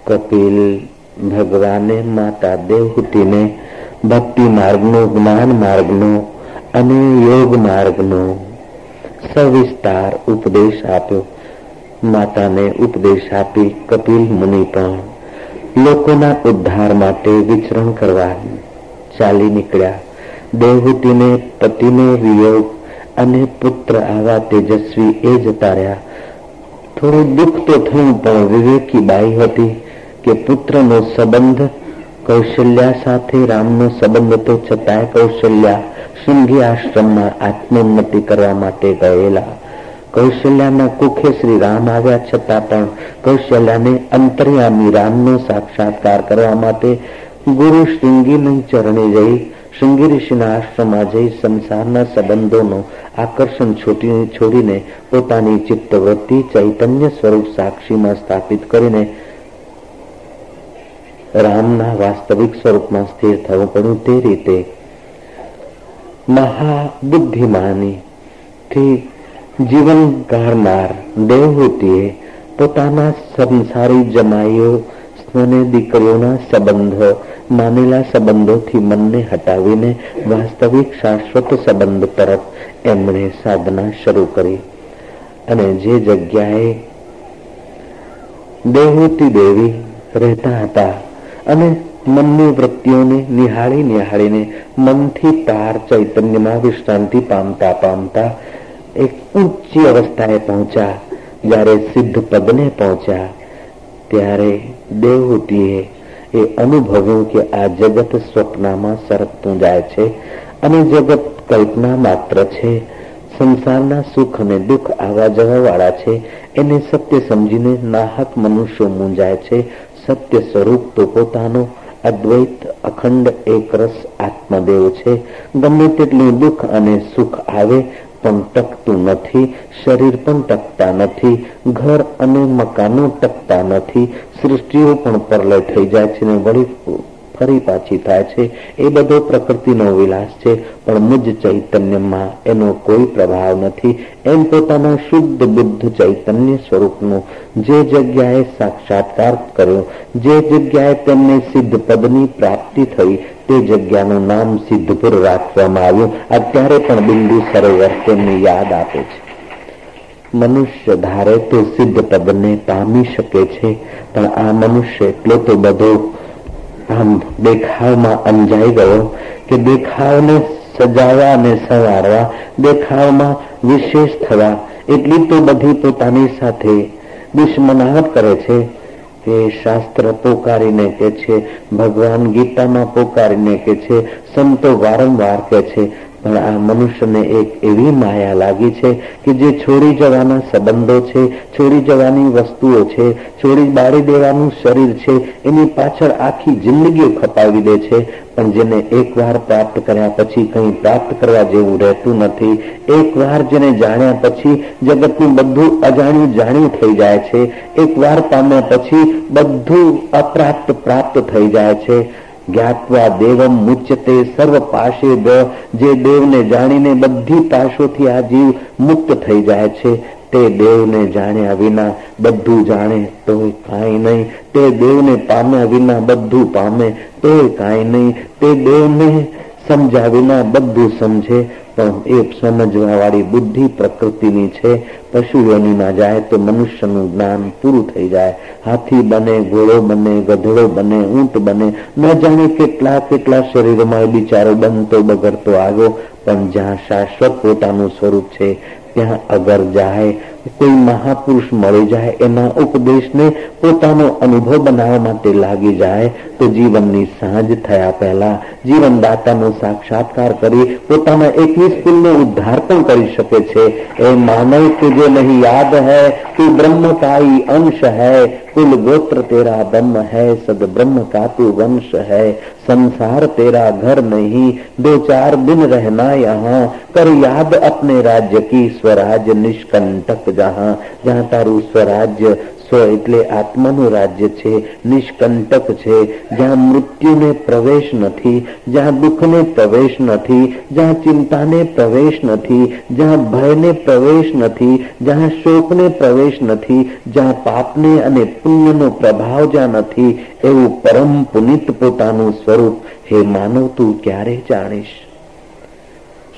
કપિલ ભગવાને માતા દેવહૂતિને ભક્તિ માર્ગનો, જ્ઞાન માર્ગનો અને યોગ માર્ગનો સવિસ્તાર ઉપદેશ આપ્યો. માતાને ઉપદેશ આપી કપિલ મુનિ પણ લોકોના ઉદ્ધાર માટે વિચરણ કરવા ચાલી નીકળ્યા. દેવહૂતિને પતિનો વિયોગ અને પુત્ર આવા તેજસ્વી એ જતા રહ્યા. થોડું દુઃખ તો થયું, પણ વિવેકી બાઈ હતી કે પુત્રનો સંબંધ, કૌશલ્યા સાથે રામનો સંબંધ તો છતાંય કૌશલ્યા સિંઘી આશ્રમમાં આત્મોન્નતિ કરવા માટે ગયેલા. કૌશલ્યાના કુખે શ્રી રામ આવ્યા છતાં પણ કૌશલ્યાને અંતર્યામી રામનો સાક્ષાત્કાર કરવા માટે ગુરુ શૃંગીની ચરણે જઈ શૃંગી ઋષિના આશ્રમમાં જઈ સંસારના સંબંધોનો આકર્ષણ છોડીને પોતાની ચિત્તવૃત્તિ ચૈતન્ય સ્વરૂપ સાક્ષીમાં સ્થાપિત કરીને રામના વાસ્તવિક સ્વરૂપમાં સ્થિર થવું પડ્યું તે રીતે મહાબુદ્ધિમાની થી જીવન ગાળનાર દેવહૂતિએ પોતાના સંસારી જમાઈઓ અને દીકરીઓના સંબંધો માનેલા સંબંધોથી મનને હટાવીને વાસ્તવિક શાશ્વત સંબંધ તરફ એમણે સાધના શરૂ કરી. અને જે જગ્યાએ દેહૂતિ દેવી રહેતા હતા અને મનની વૃત્તિઓને નિહાળી નિહાળીને મનથી તાર ચૈતન્યમાં વિશ્રાંતિ પામતા પામતા એક ઊંચી અવસ્થાએ પહોંચ્યા. જ્યારે સિદ્ધ પદને પહોંચ્યા, ત્યારે દેવહૂતિએ એ અનુભવ્યું કે આ જગત સ્વપ્નમાં સરકતું જાય છે અને જગત કલ્પના માત્ર છે. સંસારના સુખ અને દુઃખ આવા જવા વાળા છે. એને સત્ય સમજીને નાહક મનુષ્યો મૂંઝાય છે. સત્ય સ્વરૂપ તો પોતાનો અદ્વૈત, અખંડ, એક રસ આત્મદેવ છે. ગમે તેટલું દુઃખ અને સુખ આવે પણ ટકતું નથી, શરીર પણ ટકતા નથી, ઘર અને મકાનો ટકતા નથી, સૃષ્ટિઓ પણ પરલય થઈ જાય છે ને વળી ફરી પાછી થાય છે. એ બધો પ્રકૃતિનો વિલાસ છે, પણ મુજ ચૈતન્યમાં એનો કોઈ પ્રભાવ નથી. એમ પોતાના શુદ્ધ બુદ્ધ ચૈતન્ય સ્વરૂપનો જે જગ્યાએ સાક્ષાત્કાર કર્યો, જે જગ્યાએ તેમને સિદ્ધ પદની પ્રાપ્તિ થઈ તે જગ્યાનું નામ સિદ્ધપુર રાખવામાં આવ્યું. અત્યારે પણ બિંદુ સરોવર તેમની યાદ આપે છે. મનુષ્ય ધારે તો સિદ્ધ પદને પામી શકે છે, પણ આ મનુષ્ય એટલો તો બધો આમ દેખાવમાં અંજાઈ ગયો કે દેખાવને સજાવવા અને સંવારવા, દેખાવમાં વિશેષ થવા, એટલી તો બધી પોતાની સાથે દુશ્મનાહટ કરે છે. કે શાસ્ત્ર પોકારીને કે છે ભગવાન ગીતામાં પોકારીને કે છે સંતો વારંવાર કે છે પણ આ મનુષ્યને એક એવી માયા લાગી છે કે જે છોડી જવાના સંબંધો છે, છોડી જવાની વસ્તુઓ છે, છોડી બાળી દેવાનું શરીર છે, એની પાછળ આખી જિંદગી ખપાવી દે છે, પણ જેને એકવાર પ્રાપ્ત કર્યા પછી કંઈ પ્રાપ્ત કરવા જેવું રહેતું નથી, એકવાર જેને જાણ્યા પછી જગતનું બધું અજાણ્યું જાણ્યું થઈ જાય છે, એકવાર પામ્યા પછી બધું અપ્રાપ્ત પ્રાપ્ત થઈ જાય છે જ્ઞાત્વા દેવમ મુચ્યતે સર્વ પાશે જે દેવને જાણીને બધી પાશોથી આ જીવ મુક્ત થઈ જાય છે, તે દેવને જાણ્યા વિના બધું જાણે તો કાંઈ નહીં. તે દેવને પામ્યા વિના બધું પામે તોય કાંઈ નહીં. તે દેવને સમજ્યા વિના બધું સમજે પણ એ સમજવા વાળી બુદ્ધિ પ્રકૃતિની છે પશુ યોનિમાં જાય તો મનુષ્યનું જ્ઞાન પૂરું થઈ જાય. હાથી બને, ઘોડો બને, ગધેડો બને, ઊંટ બને. ન જાણે કેટલા કેટલા શરીરમાં બિચારો બનતો બગડતો આવ્યો, પણ જ્યાં શાશ્વત પોતાનું સ્વરૂપ છે, ત્યાં અગર જાય કોઈ મહાપુરુષ મળી જાય, એના ઉપદેશને પોતાનો અનુભવ બનાવવા માટે લાગી જાય તો જીવનની સાંજ થયા પહેલા જીવનદાતાનો સાક્ષાત્કાર કરી પોતાના એકવીસ કુલનો ઉદ્ધાર પણ કરી શકે છે એ માનવ તુજે નહીં યાદ હૈ તું બ્રહ્મ કાઈ અંશ હૈ कुल गोत्र तेरा ब्रह्म है सद ब्रह्म का तू वंश है संसार तेरा घर नहीं दो चार दिन रहना यहाँ कर याद अपने राज्य की स्वराज निष्कंटक जहाँ जहाँ तारू स्वराज्य સ્વ એટલે આત્માનું રાજ્ય છે, નિષ્કંટક છે. જ્યાં મૃત્યુને પ્રવેશ નથી, જ્યાં દુઃખને પ્રવેશ નથી, જ્યાં ચિંતાને પ્રવેશ નથી, જ્યાં ભયને પ્રવેશ નથી, જ્યાં શોકને પ્રવેશ નથી, જ્યાં પાપને અને પુણ્યનો પ્રભાવ જ્યાં નથી, એવું પરમ પુનિત પોતાનું સ્વરૂપ. હે માનવ, તું ક્યારે જાણીશ?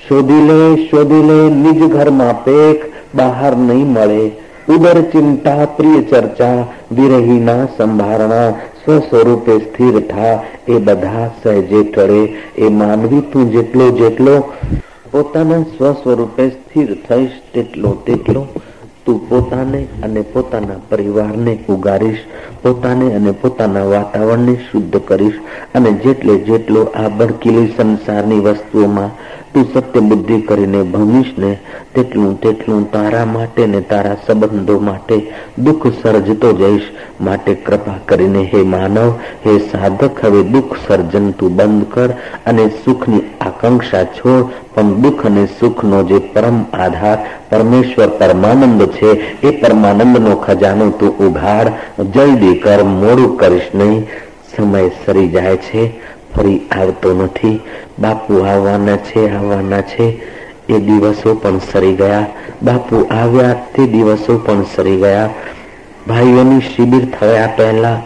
શોધી લે શોધી લે, નિજ ઘરમાં પેખ બહાર નહીં મળે. ઉદર ચિંતા પ્રિય ચર્ચા, વિરહીના સંભારણા, સ્વસ્વરૂપે સ્થિર થા, એ બધા સહેજે ટળે, એ માનવી તું જેટલો જેટલો, પોતાના સ્વસ્વરૂપે સ્થિર થઈશ તેટલો તેટલો, તું પોતાને અને પોતાના પરિવારને ઉગારીશ, પોતાને અને પોતાના વાતાવરણને શુદ્ધ કરીશ, અને જેટલે જેટલો આ ભડકીલી સંસારની વસ્તુઓમાં તું સત્ય બુદ્ધિ કરીને ભમીશ ને તેટલું તેટલું તારા માટે ને તારા સંબંધો માટે દુઃખ સર્જતો જઈશ. માટે કૃપા કરીને હે માનવ, હે સાધક, હવે દુઃખ સર્જન તું બંધ કર અને સુખની આકાંક્ષા છોડ. પણ દુઃખ અને સુખનો જે પરમ આધાર પરમેશ્વર પરમાનંદ છે, એ પરમાનંદનો ખજાનો તું ઉઘાડ. જલ્દી કર, મોડું કરીશ નહીં. સમય સરી જાય છે. ફરી આવતો નથી. બાપુ આવવાના છે આવવાના છે. એ દિવસો પણ સરી ગયા. બાપુ આવ્યા તે દિવસો પણ સરી ગયા. ભાઈઓની શિબિર થયા પહેલા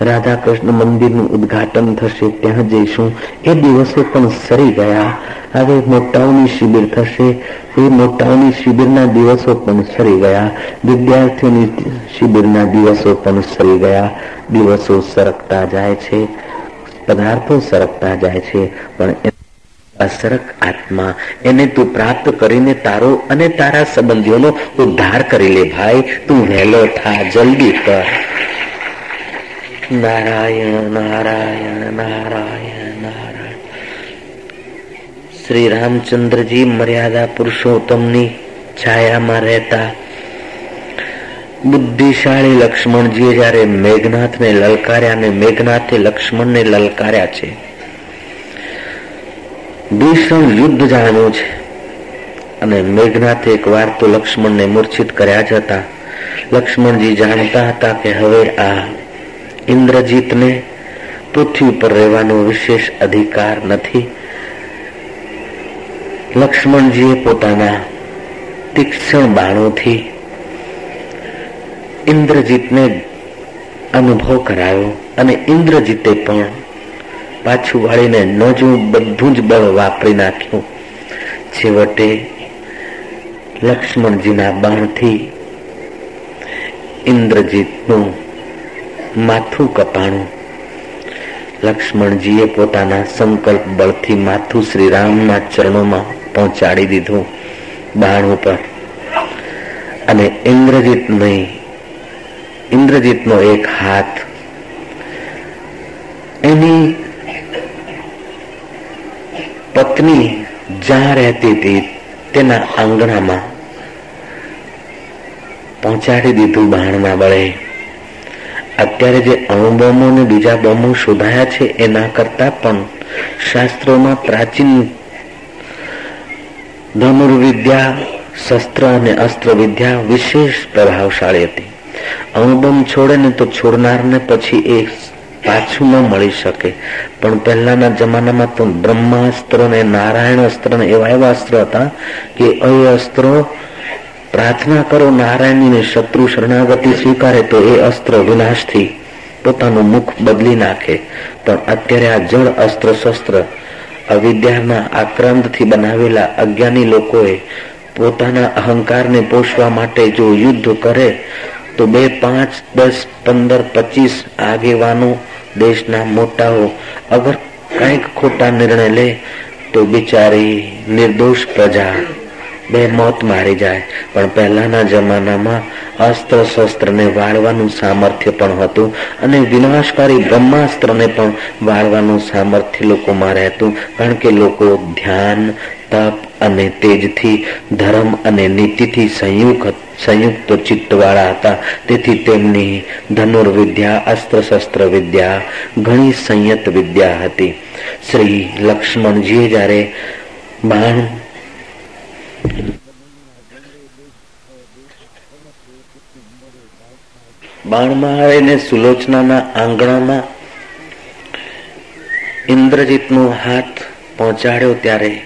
રાધા કૃષ્ણ મંદિરનું ઉદઘાટન થશે, ત્યાં જઈશું. એ દિવસો પણ સરી ગયા. હવે મોટાઓની શિબિર થશે. એ મોટાઓની શિબિરના દિવસો પણ સરી ગયા. વિદ્યાર્થીઓની શિબિરના દિવસો પણ સરી ગયા. દિવસો સરકતા જાય છે. પદાર્થો સરકતા જાય છે, પણ અસરક આત્મા એને તું પ્રાપ્ત કરીને તારો અને તારા સંબંધીઓનો ઉદ્ધાર કરી લે ભાઈ, તું વહેલો થા, જલ્દી કર. નારાયણ નારાયણ નારાયણ નારાયણ. શ્રી રામચંદ્રજી મર્યાદા પુરુષોત્તમની છાયામાં રહેતા બુદ્ધિશાળી લક્ષ્મણજીએ જ્યારે મેઘનાથને લલકાર્યા અને મેઘનાથે લક્ષ્મણને લલકાર્યા છે. ભીષણ યુદ્ધ જાણ્યું છે અને મેઘનાથે એક વાર તો લક્ષ્મણને મૂર્છિત કર્યા જ હતા. લક્ષ્મણજી જાણતા હતા કે હવે આ ઇન્દ્રજીતને પૃથ્વી પર રહેવાનો વિશેષ અધિકાર નથી. લક્ષ્મણજીએ પોતાના તીક્ષ્ણ બાણોથી ઇન્દ્રજીતને અનુભવ કરાયો અને ઇન્દ્રજીતે પણ પાછું વાળીને નોજું બધું જ બળ વાપરી નાખ્યું. છેવટે લક્ષ્મણજીના બાણથી ઇન્દ્રજીતનું માથું કપાણું. લક્ષ્મણજીએ પોતાના સંકલ્પ બળથી માથું શ્રી રામના ચરણોમાં પહોંચાડી દીધું બાણ ઉપર. અને ઇન્દ્રજીત નહીં ઇન્દ્રજીતનો એક હાથ. એની પત્ની જ્યાં રહેતી હતી તેના આંગણામાં પહોંચાડી દીધું બાણના બળે. અત્યારે જે અણુબોમો ને બીજા બોમો શોધાયા છે એના કરતા પણ શાસ્ત્રોમાં પ્રાચીન ધનુર્વિદ્યા, શસ્ત્ર અને અસ્ત્ર વિદ્યા વિશેષ પ્રભાવશાળી હતી. અણુબોમ છોડે ને તો છોડનારને પછી એ પાછું ન મળી શકે. પણ પહેલાના જમાનામાં તો બ્રહ્માસ્ત્ર ને નારાયણ અસ્ત્ર ને એવા એવા અસ્ત્ર હતા કે એ અસ્ત્રો પ્રાર્થના કરો નારાયણની શત્રુ શરણાગતિ સ્વીકારે તો એ અસ્ત્ર વિનાશથી પોતાનું મુખ બદલી નાખે. પણ અત્યારે આ જળ અસ્ત્ર શસ્ત્ર અવિદ્યાના આક્રાંતથી બનાવેલા અજ્ઞાની લોકોએ પોતાના અહંકારને પોષવા માટે જો યુદ્ધ કરે તો બે, પાંચ, દસ, પંદર, પચીસ આગેવાનો દેશના મોટાઓ અગર કંઈક ખોટા નિર્ણય લે, તો બિચારી નિર્દોષ પ્રજા બે મોત મારી જાય. પણ પહેલાના જમાનામાં અસ્ત્ર શસ્ત્રને વાળવાનું સામર્થ્ય પણ હતું અને વિનાશકારી બ્રહ્માસ્ત્રને પણ વાળવાનું સામર્થ્ય લોકોમાં રહેતું, કારણ કે લોકો ધ્યાન, તપ અને તેજથી, ધર્મ અને નીતિથી સંયુક્ત સંયુક્ત ચિત્તવાળા હતા. તેથી તેમની ધનુર્વિદ્યા અસ્ત્ર શસ્ત્ર વિદ્યા ઘણી સંયત વિદ્યા હતી. શ્રી લક્ષ્મણજીએ જ્યારે બાણ બાણમાં સુલોચનાના આંગણામાં ઇન્દ્રજીતનો હાથ પહોંચાડ્યો ત્યારે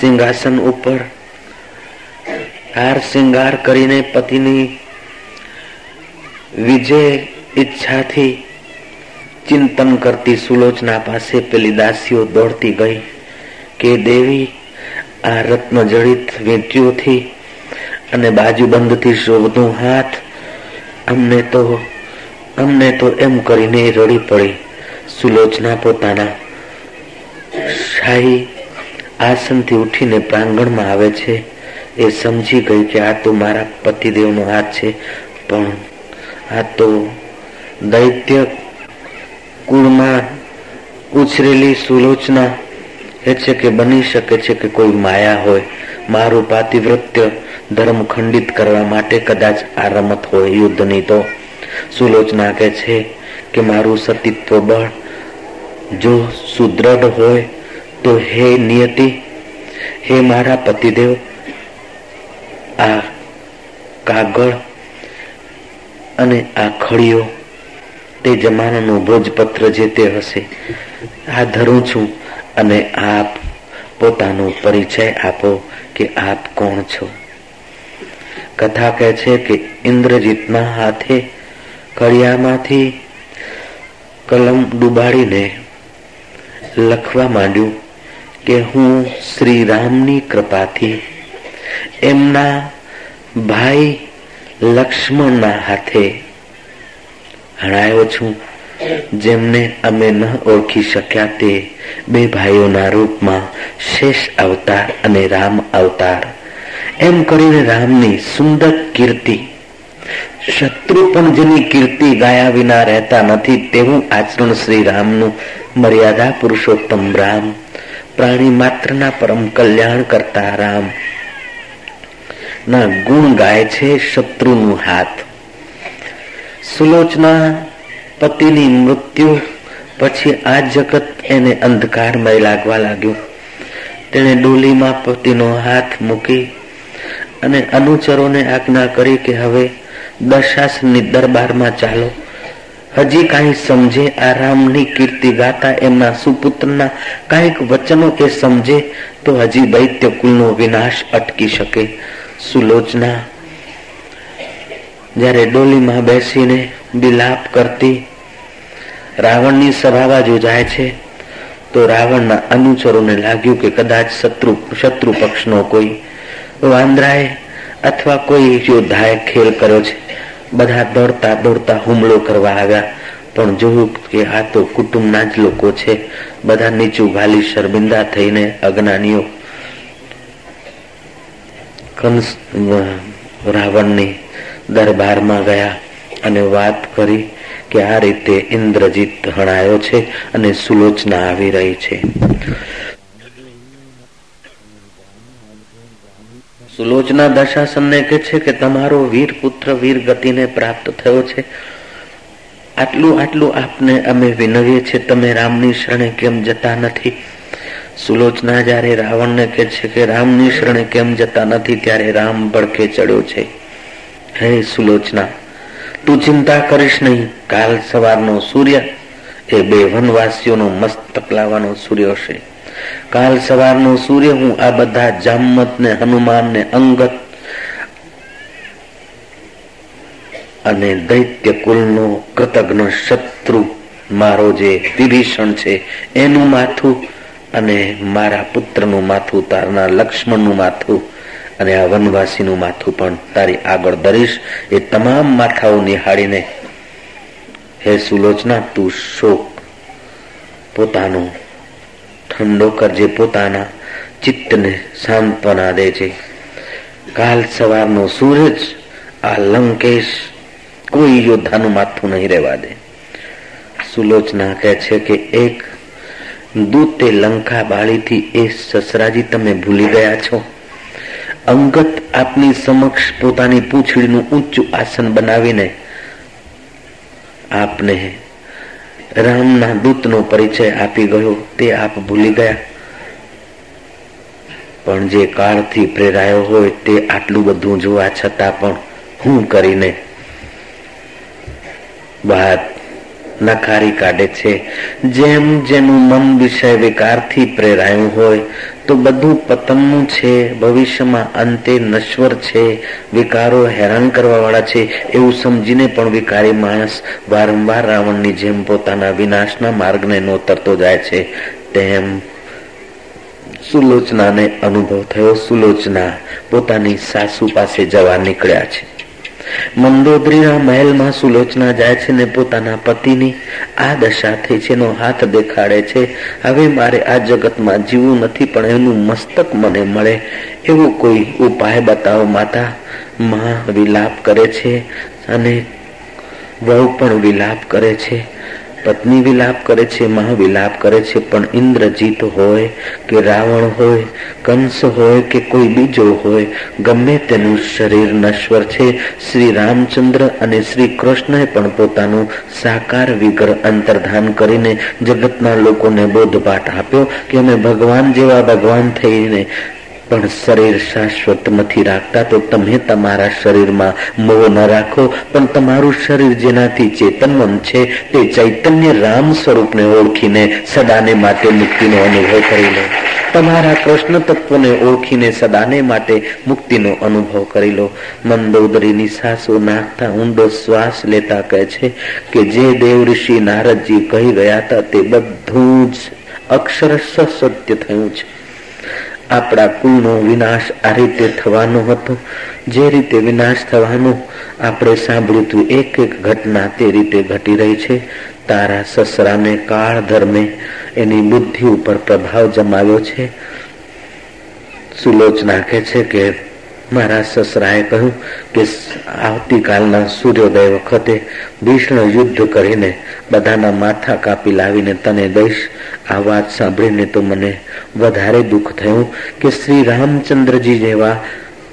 સિંહાસન ઉપર હાર શિંગાર કરીને પતિની વિજય ઈચ્છાથી ચિંતન કરતી સુલોચના પાસે પેલી દાસીઓ દોડતી ગઈ કે, દેવી, આ રત્ન જડિત વેચ્યોથી અને બાજુબંધથી શોભનું હાથ, અમને તો અમને તો એમ કરીને રડી પડી. સુલોચના પોતાના શાહી આસનથી ઉઠીને પ્રાંગણમાં આવે છે. એ સમજી ગઈ કે આ તો મારા પતિદેવનો હાથ છે, પણ આ તો દૈત્ય કુળમાં ઉછરેલી સુલોચના એ છે કે બની શકે છે કે કોઈ માયા હોય. મારું પાતિવ્રત્ય ધર્મ ખંડિત કરવા માટે કદાચ આ રમત હોય, યુદ્ધની તો. સુલોચના કે છે કે મારું સતીત્વ બળ જો સુદ્રઢ હોય તો હે નિયતિ, હે મારા પતિદેવ આ કાગળ અને આ ખડીઓ, તે જમાનાનો ભોજપત્ર જે તે હશે, આ ધરું છું અને આપ પોતાનો પરિચય આપો કે આપ કોણ છો. કથા કહે છે કે ઇન્દ્રજીતના હાથે કળિયામાંથી કલમ ડુબાડીને લખવા માંડ્યું કે હું શ્રી રામની કૃપાથી એમના ભાઈ લક્ષ્મણના હાથે હણાયો છું. જેમને અમે ન ઓળખી શક્યા તે બે ભાઈઓના રૂપમાં શેષ અવતાર અને રામ અવતાર. એમ કરીને રામની સુંદર કીર્તિ, શત્રુ પણ જેની કીર્તિ ગાયા વિના રહેતા નથી તેવું આચરણ શ્રી રામનું મર્યાદા પુરુષોત્તમ રામ, પ્રાણી માત્રના પરમ કલ્યાણ કરતા રામ ના ગુણ ગાય છે શત્રુનું હાથ. સુલોચના પતિની મૃત્યુ પછી આ જગત એને અંધકારમય લાગવા લાગ્યું. તેણે ડોલીમાં પતિનો હાથ મૂકી અને અનુચરોને આજ્ઞા કરી કે હવે દશાસની દરબારમાં ચાલો. હજી કાંઈ સમજે આ રામની કીર્તિ ગાતા એમના સુપુત્રના કાંઈક વચનો એ સમજે તો હજી દૈત્ય કુલનો વિનાશ અટકી શકે. સુલોચના. જ્યારે ડોલીમાં બેસીને બિલાપ કરતી રાવણની સભા બાજુ જાય છે, તો રાવણના અનુચરોને લાગ્યું કે કદાચ શત્રુ શત્રુ પક્ષનો કોઈ વાંદરાએ અથવા કોઈ યોદ્ધાએ ખેલ કર્યો છે. બધા દોડતા દોડતા હુમલો કરવા આવ્યા. પણ જોયું કે આ તો કુટુંબના જ લોકો છે. બધા નીચું ગાલી શર્મિંદા થઈને અજ્ઞાનીઓ કંસ રાવણની દરબારમાં ગયા અને વાત કરી કે આ રીતે ઇન્દ્રજીત હણાયો છે અને સુલોચના આવી રહી છે. સુલોચના દશાસનને કે છે કે તમારો વીર પુત્ર વીર ગતિને પ્રાપ્ત થયો છે. આટલું આટલું આપને અમે વિનવીએ છીએ. તમે રામની શરણે કેમ જતા નથી? સુલોચના જ્યારે રાવણને કહે છે કે રામ શરણે કેમ જતા નથી, ત્યારે રામ ભડકે ચડ્યો છે. હે સુલોચના, તું ચિંતા કરીશ નહીં. કાલ સવારનો સૂર્ય એ બે વનવાસીઓનો મસ્તક લાવવાનો સૂર્ય હશે. કાલ સવારનો સૂર્ય હું આ બધા જામત ને હનુમાન ને અંગત અને દૈત્ય કુલનો કૃતજ્ઞ શત્રુ મારો જે વિભીષણ છે, એનું માથું અને મારા પુત્રનું માથું, તારના લક્ષ્મણનું માથું અને આ વનવાસીનું માથું પણ તારી આગળ ધરીશ. એ તમામ માથાઓ નિહાળીને હે સુલોચના, તું શોક પોતાનો ઠંડો કરજે પોતાના ચિત્તને સાંત્વના દે છે. કાલ સવારનો સૂરજ આ લંકેશ કોઈ યોદ્ધાનું માથું નહીં રહેવા દે. સુલોચના કહે છે કે એક દૂતે લંકા બાળીથી એ સસરાજી તમે ભૂલી ગયા છો? અંગત આપની સમક્ષ પોતાની પૂંછડીનું ઊંચું આસન બનાવીને આપને રામના દૂતનો પરિચય આપી ગયો તે આપ ભૂલી ગયા. પણ જે કાળથી પ્રેરાયો હોય તે આટલું બધું જોવા છતાં પણ હું કરીને વાત નકારી કાઢે છે. જેમ જેનું મન વિષય વિકારથી પ્રેરાયું હોય, તો બધું પતનનું છે, ભવિષ્યમાં અંતે નશ્વર છે, વિકારો હેરાન કરવા વાળા છે, એવું સમજીને પણ વિકારી માણસ વારંવાર રાવણની જેમ પોતાના વિનાશના માર્ગને નોતરતો જાય છે. તેમ સુલોચનાને અનુભવ થયો. સુલોચના પોતાની સાસુ પાસે જવા નીકળ્યા છે. મંદોદરીના મહેલમાં સુલોચના જાય છે ને પોતાના પતિની આ દશા થઈ છે એનો હાથ દેખાડે છે, હવે મારે આ જગતમાં જીવવું નથી, પણ એનું મસ્તક મને મળે. એવો કોઈ ઉપાય બતાવો માતા. માં વિલાપ કરે છે અને વહુ પણ વિલાપ કરે છે. પત્ની વિલાપ કરે છે, મા વિલાપ કરે છે, પણ ઇન્દ્રજીત હોય કે રાવણ હોય, કંસ હોય કે કોઈ બીજો હોય, ગમે તેનું શરીર નશ્વર છે, શ્રી રામચંદ્ર અને શ્રી કૃષ્ણએ પણ પોતાનું સાકાર વિગ્રહ અંતર્ધાન કરીને જગતના લોકોને બોધપાઠ આપ્યો કે અમે ભગવાન જેવા ભગવાન થઈને પણ શરીર શાશ્વત નથી રાખતા, તો તમે તમારા શરીરમાં મોહ ન રાખો, પણ તમારું શરીર જેનાથી ચેતનવંત છે, તે ચૈતન્ય રામ સ્વરૂપને ઓળખીને સદાને માટે મુક્તિનો અનુભવ કરી લો. તમારા કૃષ્ણ તત્વને ઓળખીને સદાને માટે મુક્તિનો અનુભવ કરી લો. મંદોદરીની સાસુ નાખતા ઊંડો શ્વાસ લેતા કહે છે કે જે દેવ ઋષિ નારદજી કહી ગયા હતા, તે બધું જ અક્ષરશ સત્ય થયું છે. આપણા કુળનો વિનાશ આ રીતે થવાનો હતો. જે રીતે વિનાશ થવાનો આપણે સાંભળ્યું હતું એક એક ઘટના તે રીતે ઘટી રહી છે. તારા સસરાને કાળ ધર્મે એની બુદ્ધિ ઉપર પ્રભાવ જમાવ્યો છે. સુલોચના કહે છે કે મારા સસરાએ કહ્યું કે આવતીકાલના સૂર્યોદય વખતે ભીષણ યુદ્ધ કરીને બધાના માથા કાપી લાવીને તને દઈશ. આ વાત સાંભળીને તો મને વધારે દુઃખ થયું કે શ્રી રામચંદ્રજી જેવા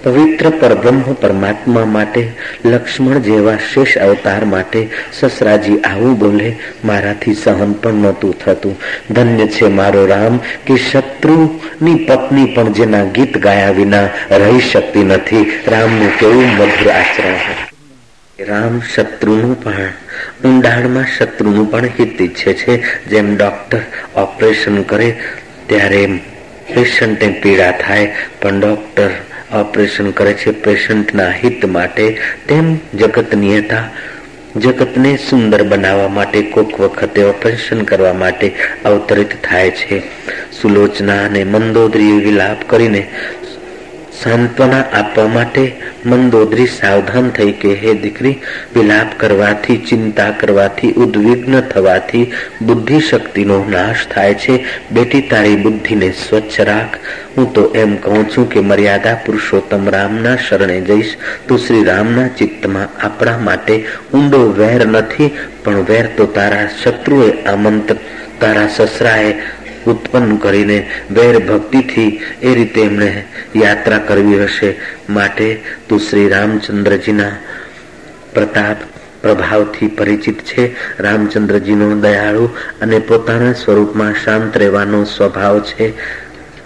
પવિત્ર પરબ્રહ્મ પરમાત્મા માટે, લક્ષ્મણ જેવા શેષ અવતાર માટે સસરાજી આવું બોલે, મારાથી સહન પણ નહોતું થતું. ધન્ય છે મારો રામ કે શત્રુની પત્ની પણ જેના ગીત ગાયા વિના રહી શકતી નથી. રામનું કેવું મધુર આચરણ રામ શત્રુનું પણ, ઊંડાણમાં શત્રુનું પણ હિત ઈચ્છે છે. જેમ ડોક્ટર ઓપરેશન કરે, ત્યારે પેશન્ટને પીડા થાય, પણ ડોક્ટર ઓપરેશન કરે છે પેશન્ટના હિત માટે. તેમ જગત નિયતા, જગતને સુંદર બનાવવા માટે કોક વખતે ઓપરેશન કરવા માટે અવતરિત થાય છે. સુલોચના અને મંદોદરી વિલાપ કરીને સાંત્વના આપવા માટે મંદોદરી સાવધાન થઈ કે, હે દીકરી, વિલાપ કરવાથી, ચિંતા કરવાથી, ઉદ્વિગ્ન થવાથી બુદ્ધિ શક્તિનો નાશ થાય છે. બેટી, તારી બુદ્ધિને સ્વચ્છ રાખ. હું તો એમ કહું છું કે, મર્યાદા પુરુષોત્તમ રામના શરણે જઈશ. તો શ્રી રામના ચિત્તમાં આપણા માટે ઊંડો વેર નથી, પણ વેર તો તારા શત્રુએ આમંત્ર, તારા સસરાએ ઉત્પન્ન કરીને વેર ભક્તિથી એ રીતે એમણે યાત્રા કરવી હશે. માટે તું શ્રી રામચંદ્રજીના પ્રતાપ પ્રભાવથી પરિચિત છે. રામચંદ્રજીનો દયાળુ અને પોતાના સ્વરૂપમાં શાંત રહેવાનો સ્વભાવ છે.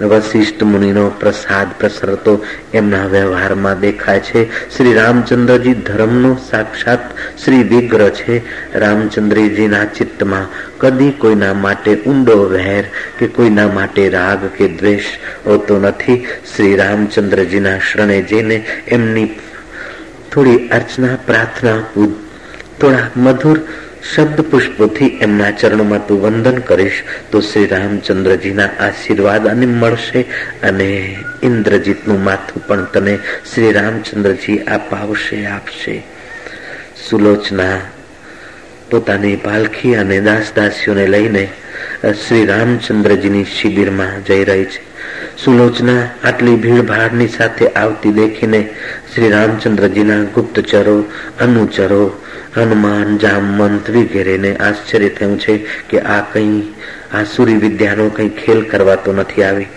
વશિષ્ઠ મુનિનો પ્રસાદ પ્રસરતો એમના વ્યવહારમાં દેખાય છે. શ્રી રામચંદ્રજી ધર્મનો સાક્ષાત શ્રી વિગ્રહ છે. રામચંદ્રજીના ચિત્તમાં કદી કોઈના માટે ઊંડો વહેર કે કોઈના માટે રાગ કે દ્વેષ હોતો નથી. શ્રી રામચંદ્રજીના શરણે જઈને એમની થોડી અર્ચના, પ્રાર્થના થોડા મધુર શબ્દ પુષ્પોથી એમના ચરણોમાં તું વંદન કરીશ તો શ્રી રામચંદ્રજીના આશીર્વાદ અને મળશે અને ઇન્દ્રજીતનું માથું પણ તને શ્રી રામચંદ્રજી અપાવશે, આપશે. સુલોચના પોતાની પાલખી અને દાસ દાસીઓને લઈને શ્રી રામચંદ્રજીની શિબિરમાં જઈ રહી છે. સુલોચના આટલી ભીડભાડની સાથે આવતી દેખીને શ્રી રામચંદ્રજીના ગુપ્તચરો, અનુચરો હનુમાન જામવંત વગેરેને આશ્ચર્ય થયું છે કે આ કઈ આસુરી વિદ્યાનો કઈ ખેલ કરવાતો નથી આવી.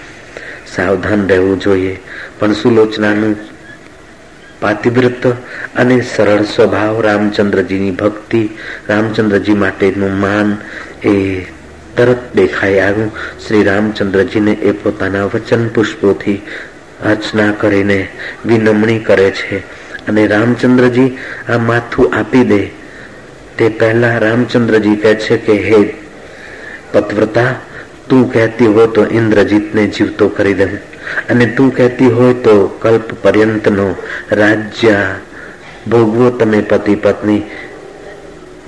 સાવધાન રહેવું જોઈએ. પણ સુલોચનાનું પાતિવ્રત અને સરળ સ્વભાવ રામચંદ્રજીની ભક્તિ, રામચંદ્રજી માટેનું માન એ તરત દેખાઈ આવ્યું. શ્રી રામચંદ્રજીને એ પોતાના વચન પુષ્પોથી અર્ચના કરીને વિનમણી કરે છે. અને રામચંદ્રજી આ માથું આપી દે. તે પહેલા રામચંદ્રજી કહે છે કે, હે પતવ્રતા તું કહેતી હોય તો ઇન્દ્રજીતને જીવતો કરી દે અને તું કહેતી હોય તો કલ્પ પર્યંતનો રાજ્ય ભોગવો તમે પતિ પત્ની,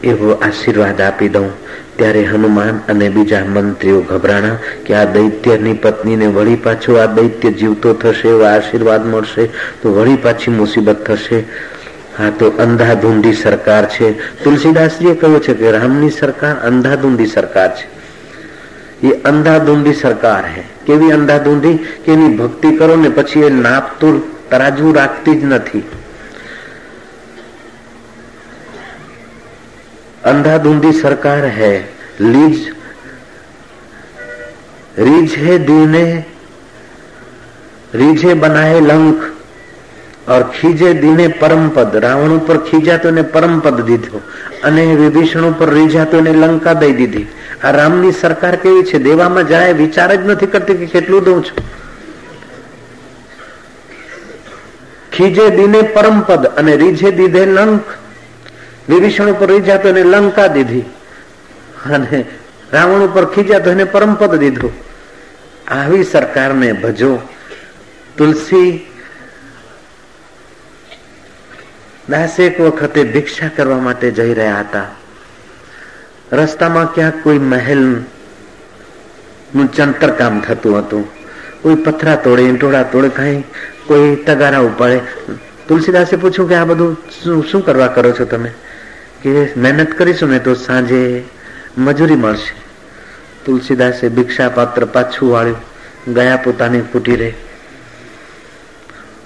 એવો આશીર્વાદ આપી દઉં. ત્યારે હનુમાન અને બીજા મંત્રીઓ ગભરાણા કે આ દૈત્યની પત્નીને વળી પાછો આ દૈત્ય જીવતો થશે, એવો આશીર્વાદ મળશે, તો વળી પાછી મુસીબત થશે. હા, તો અંધાધૂંધી સરકાર છે. તુલસીદાસજીએ કહ્યું છે કે રામની સરકાર અંધાધૂંધી સરકાર છે. એ અંધાધૂંધી સરકાર હે. કેવી અંધાધૂંધી? કે એની ભક્તિ કરો ને પછી એ નાપતુર, તરાજુ રાખતી જ નથી. अंधाधुंधी सरकार है लीज રીજ હે દીને રીજે બનાએ લંક और ખીજે દીને પરમપદ રાવણ ઉપર ખીજાતો એને પરમપદ દીધો અને વિભીષણ ઉપર રીજાતો એને લંકા દઈ દીધી આ રામની સરકાર કેવી છે દેવામાં જાય વિચાર જ નથી કરતી કે કેટલું દઉં છું ખીજે દીને પરમપદ અને રીજે દીધે લંક વિભીષણ ઉપર રીજાતો એને લંકા દીધી. અને રાવણ ઉપર ખીજાતો એને પરમપદ દીધું. આવી સરકારને ભજો. તુલસી દાસેક વખતે ભિક્ષા કરવા માટે જઈ રહ્યા હતા. રસ્તામાં ક્યાંક કોઈ મહેલનું ચંતર કામ થતું હતું. કોઈ પથરા તોડે ટોળા તોડે, કઈ કોઈ તગારા ઉપાડે. તુલસીદાસે પૂછ્યું કે આ બધું શું કરવા કરો છો તમે? કે મહેનત કરીશું ને તો સાંજે મજૂરી મળશે. તુલસીદાસે ભિક્ષા પાત્ર પાછું વાળ્યું. ગયા પોતાની કુટીરે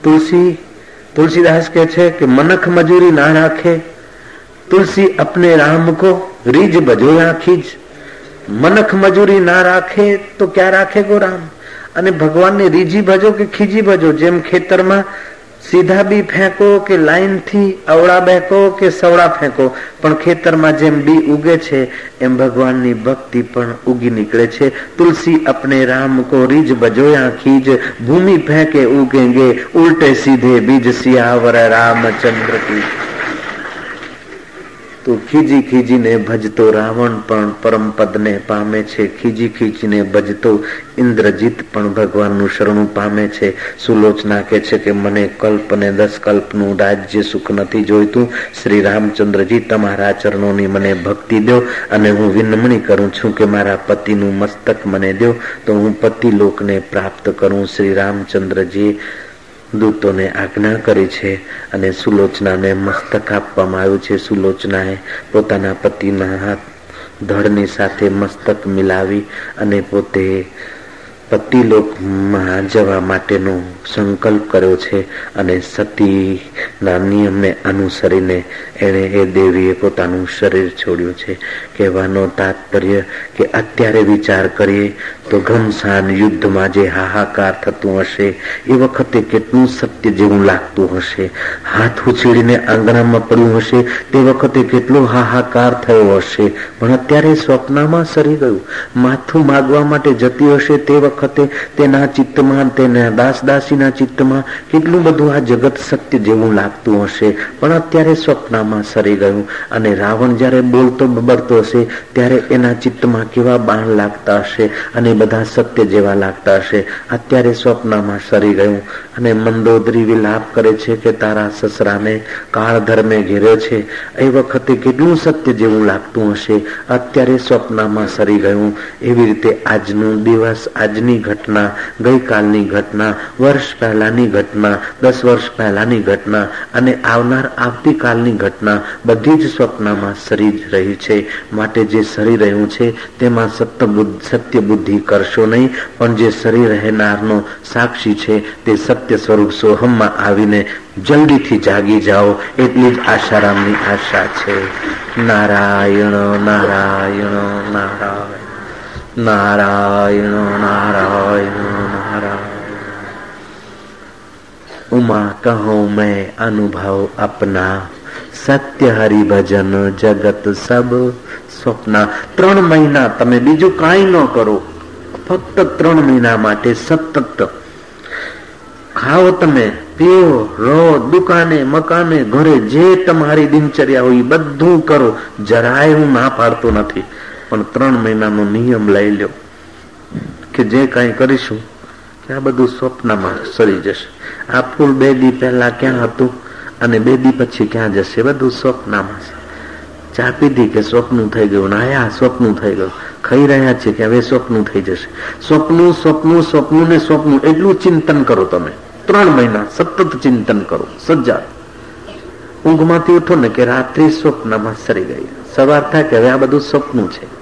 તુલસી, તુલસીદાસ કે છે કે મનખ મજૂરી ના રાખે. તુલસી અપને રામ કો રીજ બજો રાખી મનખ મજૂરી ના રાખે તો ક્યાં રાખે ગો રામ? અને ભગવાનને રીજી ભજો કે ખીજી ભજો? જેમ ખેતરમાં સીધા બી ફેંકો કે લાઈનથી અવળા બેકો કે સવડા ફેંકો. પણ ખેતરમાં જેમ બી ઉગે છે, એમ ભગવાનની ભક્તિ પણ ઉગી નીકળે છે. તુલસી અપને રામ કો રીજ બજોયા ખીજ, ભૂમિ ફેંકે ઉગેંગે, ઉલટે સીધે બીજ સિયાવર રામચંદ્ર કી. તો ખીજી ખીજીને ભજતો રાવણ પણ પરમ પદને પામે છે. ખીજી ખીજીને ભજતો ઇન્દ્રજીત પણ ભગવાનનું શરણું પામે છે. સુલોચના કે છે કે મને કલ્પ ને દસ કલ્પનું રાજ્ય સુખ નથી જોઈતું. શ્રી રામચંદ્રજી તમારા ચરણોની મને ભક્તિ દો અને હું વિનમણી કરું છું કે મારા પતિનું મસ્તક મને દો. તો હું પતિ લોકને પ્રાપ્ત કરું. શ્રી રામચંદ્રજી દૂતોને આજ્ઞા કરી છે અને સુલોચનાને મસ્તક આપવામાં આવ્યું છે. સુલોચનાએ પોતાના પતિના હાથ, ધડની સાથે મસ્તક મિલાવી અને પોતે પતિલોકમાં જવા માટેનો સંકલ્પ કર્યો છે અને સતીના નિયમને અનુસરીને એણે એ દેવીએ પોતાનું શરીર છોડ્યું છે. કહેવાનો તાત્પર્ય કે અત્યારે વિચાર કરીએ તો ઘમસાન યુદ્ધમાં જે હાહાકાર થતું હશે, એ વખતે કેટલું સત્ય જેવું લાગતું હશે? હાથ ઉછીડીને આંગણામાં પડ્યું હશે, તે વખતે કેટલો હાહાકાર થયો હશે? પણ અત્યારે સ્વપ્નમાં સરી ગયું. માથું માગવા માટે જતી હશે તે વખતે તેના ચિત્તમાં, તેના દાસ દાસીના ચિત્તમાં કેટલું બધું આ જગત સત્ય જેવું લાગતું હશે? પણ અત્યારે સ્વપ્નમાં સરી ગયું અને રાવણ જ્યારે બોલતો બબડતો હશે, ત્યારે એના ચિત્તમાં કેવા બાણ લાગતા હશે અને બધા સત્ય જેવા લાગતા હશે. અત્યારે સ્વપ્નમાં સરી ગયું અને મંદોદરી વિલાપ કરે છે કે તારા સસરાને કાળ ધર્મે ઘેરે છે. એ વખતે કેટલું સત્ય જેવું લાગતું હશે? અત્યારે સ્વપ્નમાં સરી ગયું. એવી રીતે આજનું દિવસ, આજની ઘટના, ગઈકાલની ઘટના, વર્ષ પહેલાની ઘટના, દસ વર્ષ પહેલાની ઘટના અને આવનાર આવતીકાલની ઘટના બધી જ સ્વપ્નમાં સરી રહી છે. માટે જે સરી રહ્યું છે તેમાં સત્ય બુદ્ધિ કરશો નહીં, પણ જે સરી રહેનારનો સાક્ષી છે તે સત્ય સ્વરૂપ સોહમમાં આવીને જલ્દીથી જાગી જાઓ એટલી જ આશારામની આશા છે. નારાયણ નારાયણ નારાયણ નારાયણ નારાયણ ઉમા कहो मैं अनुभव अपना। સત્ય હરિભજન જગત સબ સ્વપ્ન ત્રણ મહિના તમે બીજું કાંઈ ન કરો। ફક્ત ત્રણ મહિના માટે સતત ખાઓ તમે, પીઓ, રહો, દુકાને, મકાને, ઘરે, જે તમારી દિનચર્યા હોય બધું કરો। જરાય હું ના પાડતો નથી, પણ ત્રણ મહિનાનો નિયમ લઈ લો કે જે કઈ કરીશું આ બધું સ્વપ્નમાં સરી જશે. આ ફૂલ બે દી પહેલા ક્યાં હતું અને બે દી પછી ક્યાં જશે? બધું સ્વપ્નમાં છે. ચા પીધી કે સ્વપ્નું થઈ ગયું? નાયા સ્વપ્નું થઈ ગયું. ખાઈ રહ્યા છે કે હવે સ્વપ્નું થઈ જશે? સ્વપ્નું સ્વપ્નું સ્વપ્નું ને સ્વપ્નું એટલું ચિંતન કરો તમે. ત્રણ મહિના સતત ચિંતન કરો. સજ્જા. ઊંઘમાંથી ઉઠો ને કે રાત્રિ સ્વપ્નમાં સરી ગઈ સવાર થાય કે હવે આ બધું સ્વપ્નું છે.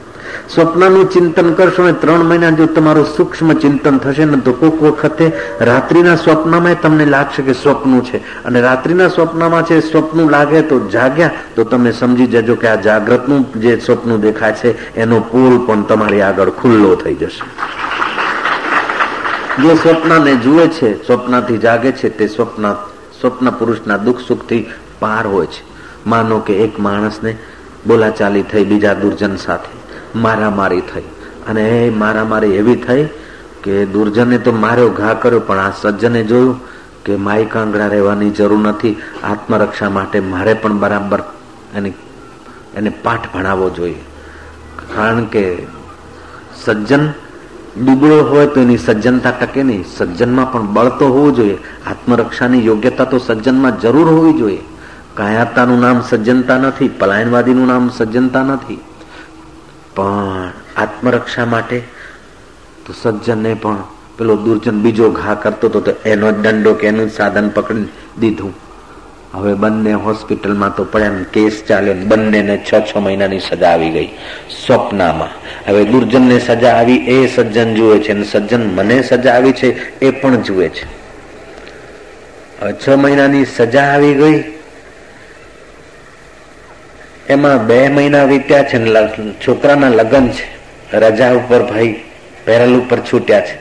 સ્વપ્નનું ચિંતન કરશો ને ત્રણ મહિના જો તમારું સૂક્ષ્મ ચિંતન થશે ને તો કોક વખતે રાત્રિના સ્વપ્નમાં તમને લાગશે કે સ્વપ્નું છે. અને રાત્રિના સ્વપ્નમાં છે, સ્વપ્નું લાગે તો જાગ્યા તો તમે સમજી જજો કે આ જાગ્રતનું જે સ્વપ્નું દેખાય છે, એનો પુલ પણ તમારી આગળ ખુલ્લો થઈ જશે. જે સ્વપ્નને જુએ છે, સ્વપ્નથી જાગે છે, તે સ્વપ્ન સ્વપ્ન પુરુષના દુઃખ સુખથી પાર હોય છે. માનો કે એક માણસને બોલાચાલી થઈ બીજા દુર્જન સાથે. મારામારી થઈ. અને એ મારામારી એવી થઈ કે દુર્જને તો માર્યો ઘા કર્યો, પણ આ સજ્જને જોયું કે માઈ કાંગડા રહેવાની જરૂર નથી. આત્મરક્ષા માટે મારે પણ બરાબર એની, એને પાઠ ભણાવવો જોઈએ. કારણ કે સજ્જન દુબળો હોય તો એની સજ્જનતા ટકે નહીં. સજ્જનમાં પણ બળ તો હોવું જોઈએ. આત્મરક્ષાની યોગ્યતા તો સજ્જનમાં જરૂર હોવી જોઈએ. કાયાતાનું નામ સજ્જનતા નથી. પલાયનવાદીનું નામ સજ્જનતા નથી. પણ આત્મરક્ષા માટે? તો સજ્જનને પણ પેલો દુર્જન બીજો ઘા કરતો હતો તો એનો દંડો કે એનું સાધન પકડી દીધું. હવે બંને હોસ્પિટલમાં તો પડ્યા કેસ ચાલ્યો બંનેને છ છ મહિનાની સજા આવી ગઈ સ્વપ્નામાં. હવે દુર્જનને સજા આવી એ સજ્જન જુએ છે અને સજ્જન મને સજા આવી છે એ પણ જુએ છે. હવે છ મહિનાની સજા આવી ગઈ એમાં બે મહિના વીત્યા છે છોકરાના લગ્ન છે. રજા ઉપર ભાઈ પેરલ ઉપર છૂટ્યા છે.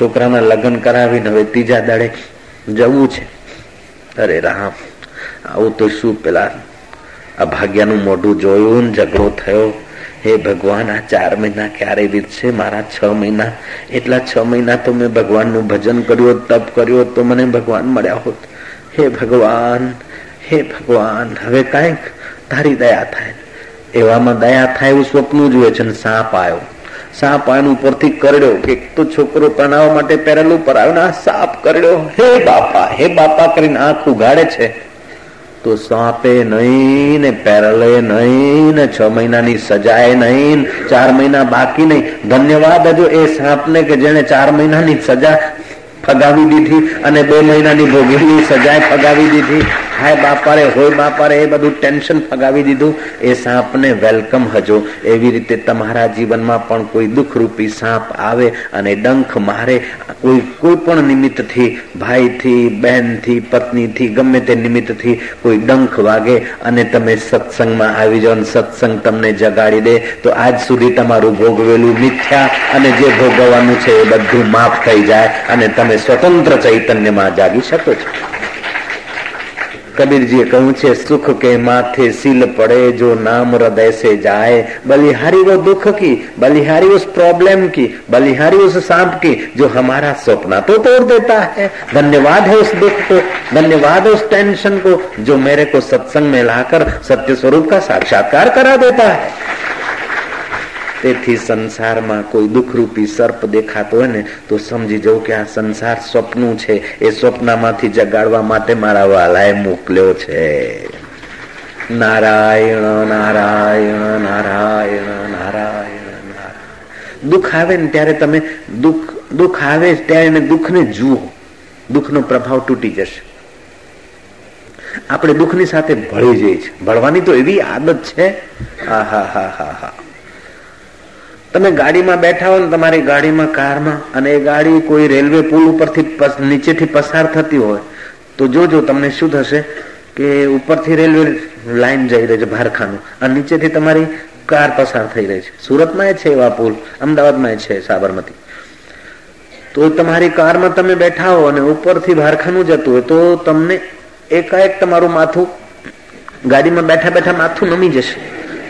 છોકરાના લગ્ન કરાવીને હવે ત્રીજા દાડે જવું છે. અરે રામ, આવું તો શું પેલા અભાગ્યાનું મોઢું જોયું ઝઘડો થયો? હે ભગવાન, આ ચાર મહિના ક્યારે વીતશે? મારા છ મહિના, એટલા છ મહિના તો મેં ભગવાનનું ભજન કર્યું, તપ કર્યું તો મને ભગવાન મળ્યા હોત. હે ભગવાન હે ભગવાન, હવે કાંઈક તારી દયા થાય. એવામાં દયા થાય એવું સ્વપ્ન જુએ છે ને સાપ આવ્યો. સાપ આનું ઉપરથી કરડ્યો કે તો છોકરો તણાવ માટે પેરેલ ઉપર આવ્યો ને આ સાપ કરડ્યો. હે બાપા હે બાપા કરીને આંખ ઉગાડે છે. તો સાપે નહીં ને પેરલે નહીં ને છ મહિનાની સજાએ નહીં, ચાર મહિના બાકી નહીં. ધન્યવાદ હજુ એ સાપને કે જેને ચાર મહિનાની સજા ફગાવી દીધી અને બે મહિનાની ભોગેલી સજાએ ફગાવી દીધી. હાય બાપા રે હોય બાપા રે એ બધું ટેન્શન ફગાવી દીધું. એ સાપને વેલકમ હજો. એવી રીતે તમારા જીવનમાં પણ કોઈ દુઃખરૂપી સાપ આવે અને ડંખ મારે, કોઈ કોઈ પણ નિમિત્તથી, ભાઈથી, બહેનથી, પત્નીથી, ગમે તે નિમિત્તથી કોઈ ડંખ વાગે અને તમે સત્સંગમાં આવી જાઓ સત્સંગ તમને જગાડી દે, તો આજ સુધી તમારું ભોગવેલું મિથ્યા અને જે ભોગવવાનું છે એ બધું માફ થઈ જાય અને તમે સ્વતંત્ર ચૈતન્યમાં જાગી શકો છો. कबीर जी कहूँ, छे सुख के माथे सील पड़े, जो नाम हृदय से जाए। बलिहारी वो दुख की, बलिहारी उस प्रॉब्लम की, बलिहारी उस सांप की, जो हमारा सपना तो तोड़ देता है। धन्यवाद है उस दुख को, धन्यवाद उस टेंशन को, जो मेरे को सत्संग में लाकर सत्य स्वरूप का साक्षात्कार करा देता है। તેથી સંસારમાં કોઈ દુઃખરૂપી સર્પ દેખાતો હોય ને, તો સમજી જવું કે આ સંસાર સ્વપ્નું છે. એ સ્વપ્નમાંથી જગાડવા માટે મારા વાલાએ મોકલ્યો છે. નારાયણ નારાયણ નારાયણ નારાયણ દુઃખ આવે ને ત્યારે તમે દુઃખ દુઃખ આવે ત્યારે એને દુઃખને જુઓ. દુઃખનો પ્રભાવ તૂટી જશે. આપણે દુઃખની સાથે ભળી જઈએ છીએ. ભળવાની તો એવી આદત છે. હા હા હા હા હા તમે ગાડીમાં બેઠા હો ને તમારી ગાડીમાં કારમાં અને એ ગાડી કોઈ રેલવે પુલ ઉપરથી નીચેથી પસાર થતી હોય, તો જોજો તમને શું થશે કે ઉપરથી રેલવે લાઈન જઈ રહી છે ભારખાનું અને નીચેથી તમારી કાર પસાર થઈ રહી છે. સુરતમાં એ છે એવા પુલ, અમદાવાદમાં એ છે સાબરમતી. તો તમારી કારમાં તમે બેઠા હો અને ઉપરથી ભારખાનું જતું હોય, તો તમને એકાએક તમારું માથું ગાડીમાં બેઠા બેઠા માથું નમી જશે.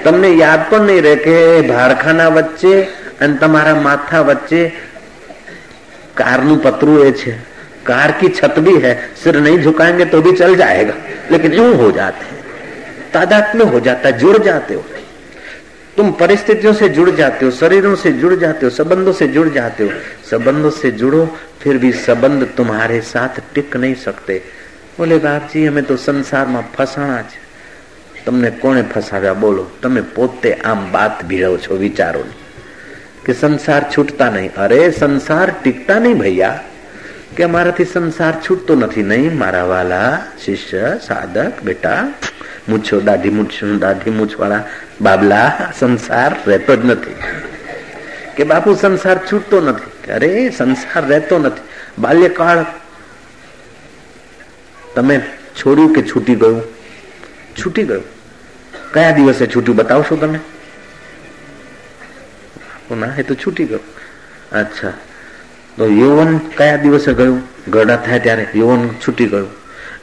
તમને યાદ પણ નહીં રહે કે ભારખાના વચ્ચે અને माथा માથા कार કારનું પતરું એ છે. कार की छत भी है सिर नहीं झुकाएँगे तो भी चल जाएगा लेकिन यूँ हो जाते हैं तादात में हो जाता है जुड़ जाते हो तुम परिस्थितियों से जुड़ जाते हो शरीरों से जुड़ जाते हो संबंधों से जुड़ जाते हो संबंधों से जुड़ो फिर भी संबंध तुम्हारे साथ टिक नहीं सकते बोले बाप जी हमें तो संसार में फसाना है તમને કોણે ફસાવ્યા? બોલો, તમે પોતે આમ બાત ભીડો છો વિચારોની કે સંસાર છૂટતા નહીં. અરે, સંસાર ટીકતા નહીં ભૈયા. કે અમારાથી સંસાર છૂટતો નથી નહીં? મારા વાલા, શિષ્ય, સાધક, બેટા, મૂછો, દાઢી મૂછ, દાઢી મૂછવાળા, બાબલા, સંસાર રહેતો જ નથી. કે બાપુ, સંસાર છૂટતો નથી. અરે, સંસાર રહેતો નથી. બાલ્યકાળ, તમે છોડ્યું કે છૂટી ગયું? છૂટી ગયું. કયા દિવસે છૂટ્યું બતાવશો તમે? ના, એ તો છૂટી ગયું. અચ્છા. તો યૌવન કયા દિવસે ગયું? ગરડા થાય ત્યારે યૌવન છૂટી ગયું.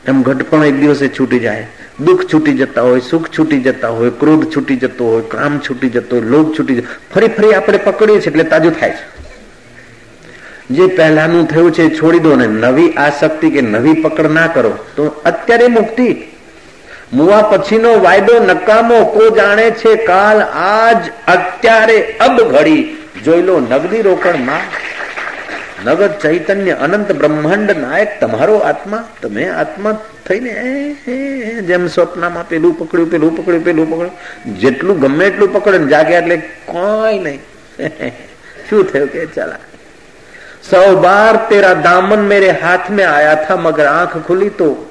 એમ ઘટપણ એક દિવસે છૂટી જાય. દુઃખ છૂટી જતા હોય, સુખ છૂટી જતા હોય, ક્રોધ છૂટી જતો હોય, કામ છૂટી જતો હોય, લોભ છૂટી જતો ફરી ફરી આપણે પકડીએ છીએ એટલે તાજું થાય છે. જે પહેલાનું થયું છે છોડી દો ને નવી આસક્તિ કે નવી પકડ ના કરો, તો અત્યારે મુક્તિ. મુવા પછીનો વાયદો નકામો કો જાણે છે કાલ, આજ, અત્યારે, અબ ઘડી. જોઈ લો નગદી રોકડમાં નગદ ચૈતન્ય અનંત બ્રહ્માંડ નાયક તમારો આત્મા તમે આત્મા થઈને જેમ સ્વપ્નમાં પેલું પકડ્યું પેલું પકડ્યું પેલું પકડ્યું. જેટલું ગમે એટલું પકડે ને જાગ્યા એટલે કોઈ નહીં. શું થયું કે ચાલા. સૌ બાર તેરા દામન મેરે હાથ મેં આયા થા, મગર આંખ ખુલી તો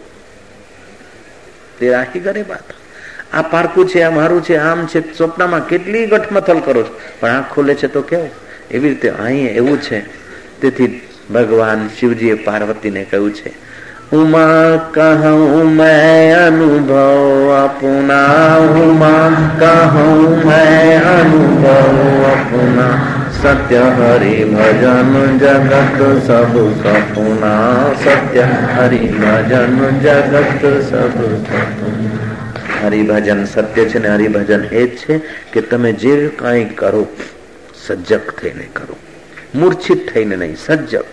તેરા રાખી કરે વાત. આ પારકું છે, આ મારું છે, આમ છે, સ્વપ્નમાં કેટલી ગઠમથલ કરો છો? પણ આંખ ખોલે છે તો કેવું? એવી રીતે અહીં એવું છે. તેથી ભગવાન શિવજીએ પાર્વતીને કહ્યું છે, ઉમા કહું મેં અનુભવ અપુના ઉમા કહું મેં અનુભવ અપુના સત્ય હરિ ભજન જગત સબ સપુના સત્ય હરિ ભજન જગત સબ હરિભજન સત્ય છે ને હરિભજન એ છે કે તમે જે કઈ કરો, સજ્જક થઈને કરો. મૂર્છિત થઈને નહીં, સજ્જક.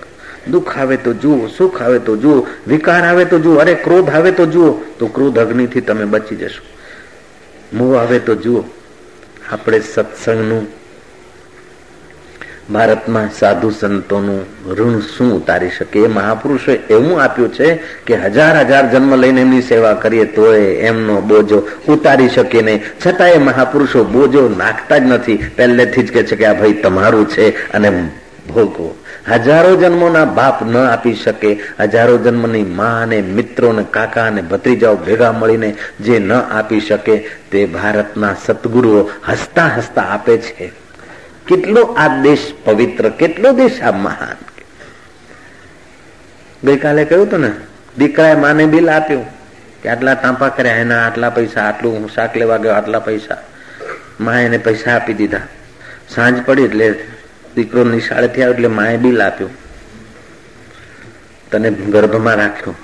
દુઃખ આવે તો જુઓ, સુખ આવે તો જુઓ, વિકાર આવે તો જુઓ, અરે ક્રોધ આવે તો જુઓ, તો ક્રોધ અગ્નિથી તમે બચી જશો. મોહ આવે તો જુઓ, આપણે સત્સંગનું ભારતમાં સાધુ સંતોનું ઋણ શું ઉતારી શકે? એ મહાપુરુષોએ એવું આપ્યું છે કે હજાર હજાર જન્મ લઈને એમની સેવા કરીએ તો એમનો બોજો ઉતારી શકે નહીં. છતાં એ મહાપુરુષો બોજો નાખતા જ નથી. પહેલેથી જ કે છે કે આ ભાઈ તમારું છે અને ભોગવો. હજારો જન્મોના બાપ ન આપી શકે. હજારો જન્મની મા અને મિત્રો ને કાકા અને ભત્રીજાઓ ભેગા મળીને જે ન આપી શકે તે ભારતના સદગુરુઓ હસતા હસતા આપે છે. કેટલો આ દેશ પવિત્ર, કેટલો દેશ આ મહાન. ગઈકાલે કહ્યું હતું ને, દીકરાએ માને બિલ આપ્યું કે આટલા ટાંપા કર્યા, એના આટલા પૈસા, આટલું શાક લેવા ગયો, આટલા પૈસા. માએ એને પૈસા આપી દીધા. સાંજ પડી એટલે દીકરો નિશાળેથી આવ્યો એટલે માએ બિલ આપ્યું. તને ગર્ભમાં રાખ્યો.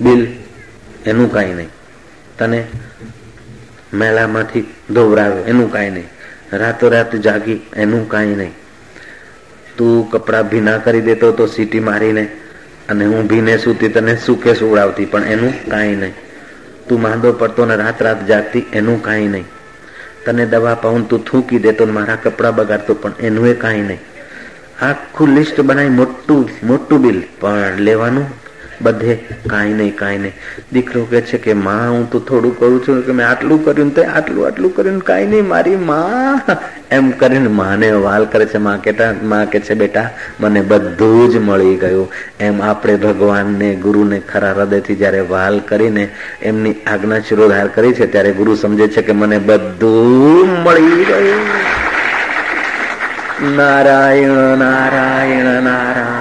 બિલ એનું કાંઈ નહીં. તને મેળામાંથી ધોવરાવ્યો એનું કાંઈ નહીં. રાતોરાત જાગી, એનું કાંઈ નહીં. તું કપડા ભીના કરી દેતો તો સીટી મારીને અને હું ભીને સૂતી તને સૂકે સુવડાવતી પણ એનું કાંઈ નહીં. તું માંદો પડતો ને રાત રાત જાગતી, એનું કાંઈ નહીં. તને દવા પાઉન તું થૂકી દેતો મારા કપડા બગાડતો, પણ એનું એ કાંઈ નહીં. આખું લિસ્ટ બનાવી મોટું મોટું બિલ. પણ લેવાનું બધે કાંઈ નહીં કાંઈ નહીં. દીકરો કે છે કે, માં, હું તો થોડું કરું છું. કે, મેં આટલું કર્યું તે આટલું આટલું કર્યું કાંઈ નહીં, મારી માં. એમ કરીને માને વાલ કરે છે. માં કેટા માં કે છે, બેટા, મને બધું જ મળી ગયું. એમ આપણે ભગવાનને, ગુરુને ખરા હૃદયથી જયારે વાલ કરીને એમની આજ્ઞા શિરોધાર કરી છે, ત્યારે ગુરુ સમજે છે કે, મને બધું મળી ગયું. નારાયણ નારાયણ નારાયણ.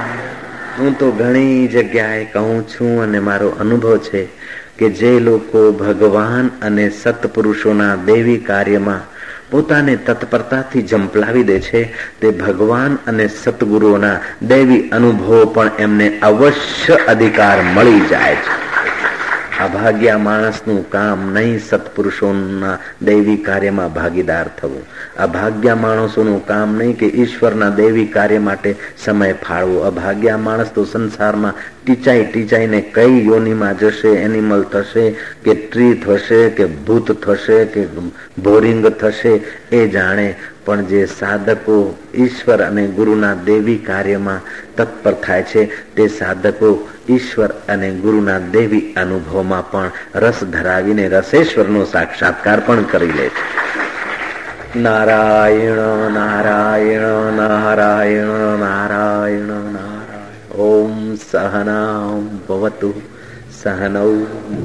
હું તો ઘણી જગ્યાએ કહું છું અને મારો અનુભવ છે કે જે લોકો ભગવાન અને સત્પુરુષોના દેવી કાર્યમાં પોતાને તત્પરતાથી જંપલાવી દે છે, તે ભગવાન અને સતગુરુઓના દેવી અનુભવો પણ એમને અવશ્ય અધિકાર મળી જાય છે. અભાગ્યા માણસનું કામ નહીં સત્પુરુષોના દૈવી કાર્યમાં ભાગીદાર થવું. અભાગ્યા માણસોનું કામ નહીં કે ઈશ્વરના દૈવી કાર્ય માટે સમય ફાળવો. અભાગ્યા માણસ તો સંસારમાં ટીચાઈ ટીચાઈને કઈ યોનિમાં જશે એનિમલ થશે, કે ટ્રી થશે, કે ભૂત થશે, કે બોરિંગ થશે, એ જાણે. પણ જે સાધકો ઈશ્વર અને ગુરુના દેવી કાર્યમાં તત્પર થાય છે, તે સાધકો ઈશ્વર અને ગુરુના દેવી અનુભવમાં પણ રસ ધરાવીને રસેશ્વરનો સાક્ષાત્કાર પણ કરી લે છે. નારાયણ નારાયણ નારાયણ નારાયણ નારાયણ. ઓમ સહના ભવતુ, સહનૌ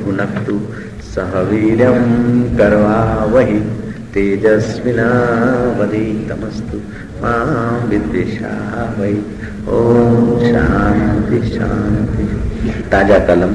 ભુનક્તુ, સહવીર્યમ કરવા વહી. તેજસ્વિનાવધીતમસ્તુ મા વિદ્વેષા વૈ ઓમ શાંતિ શાંતિ તાજા કલમ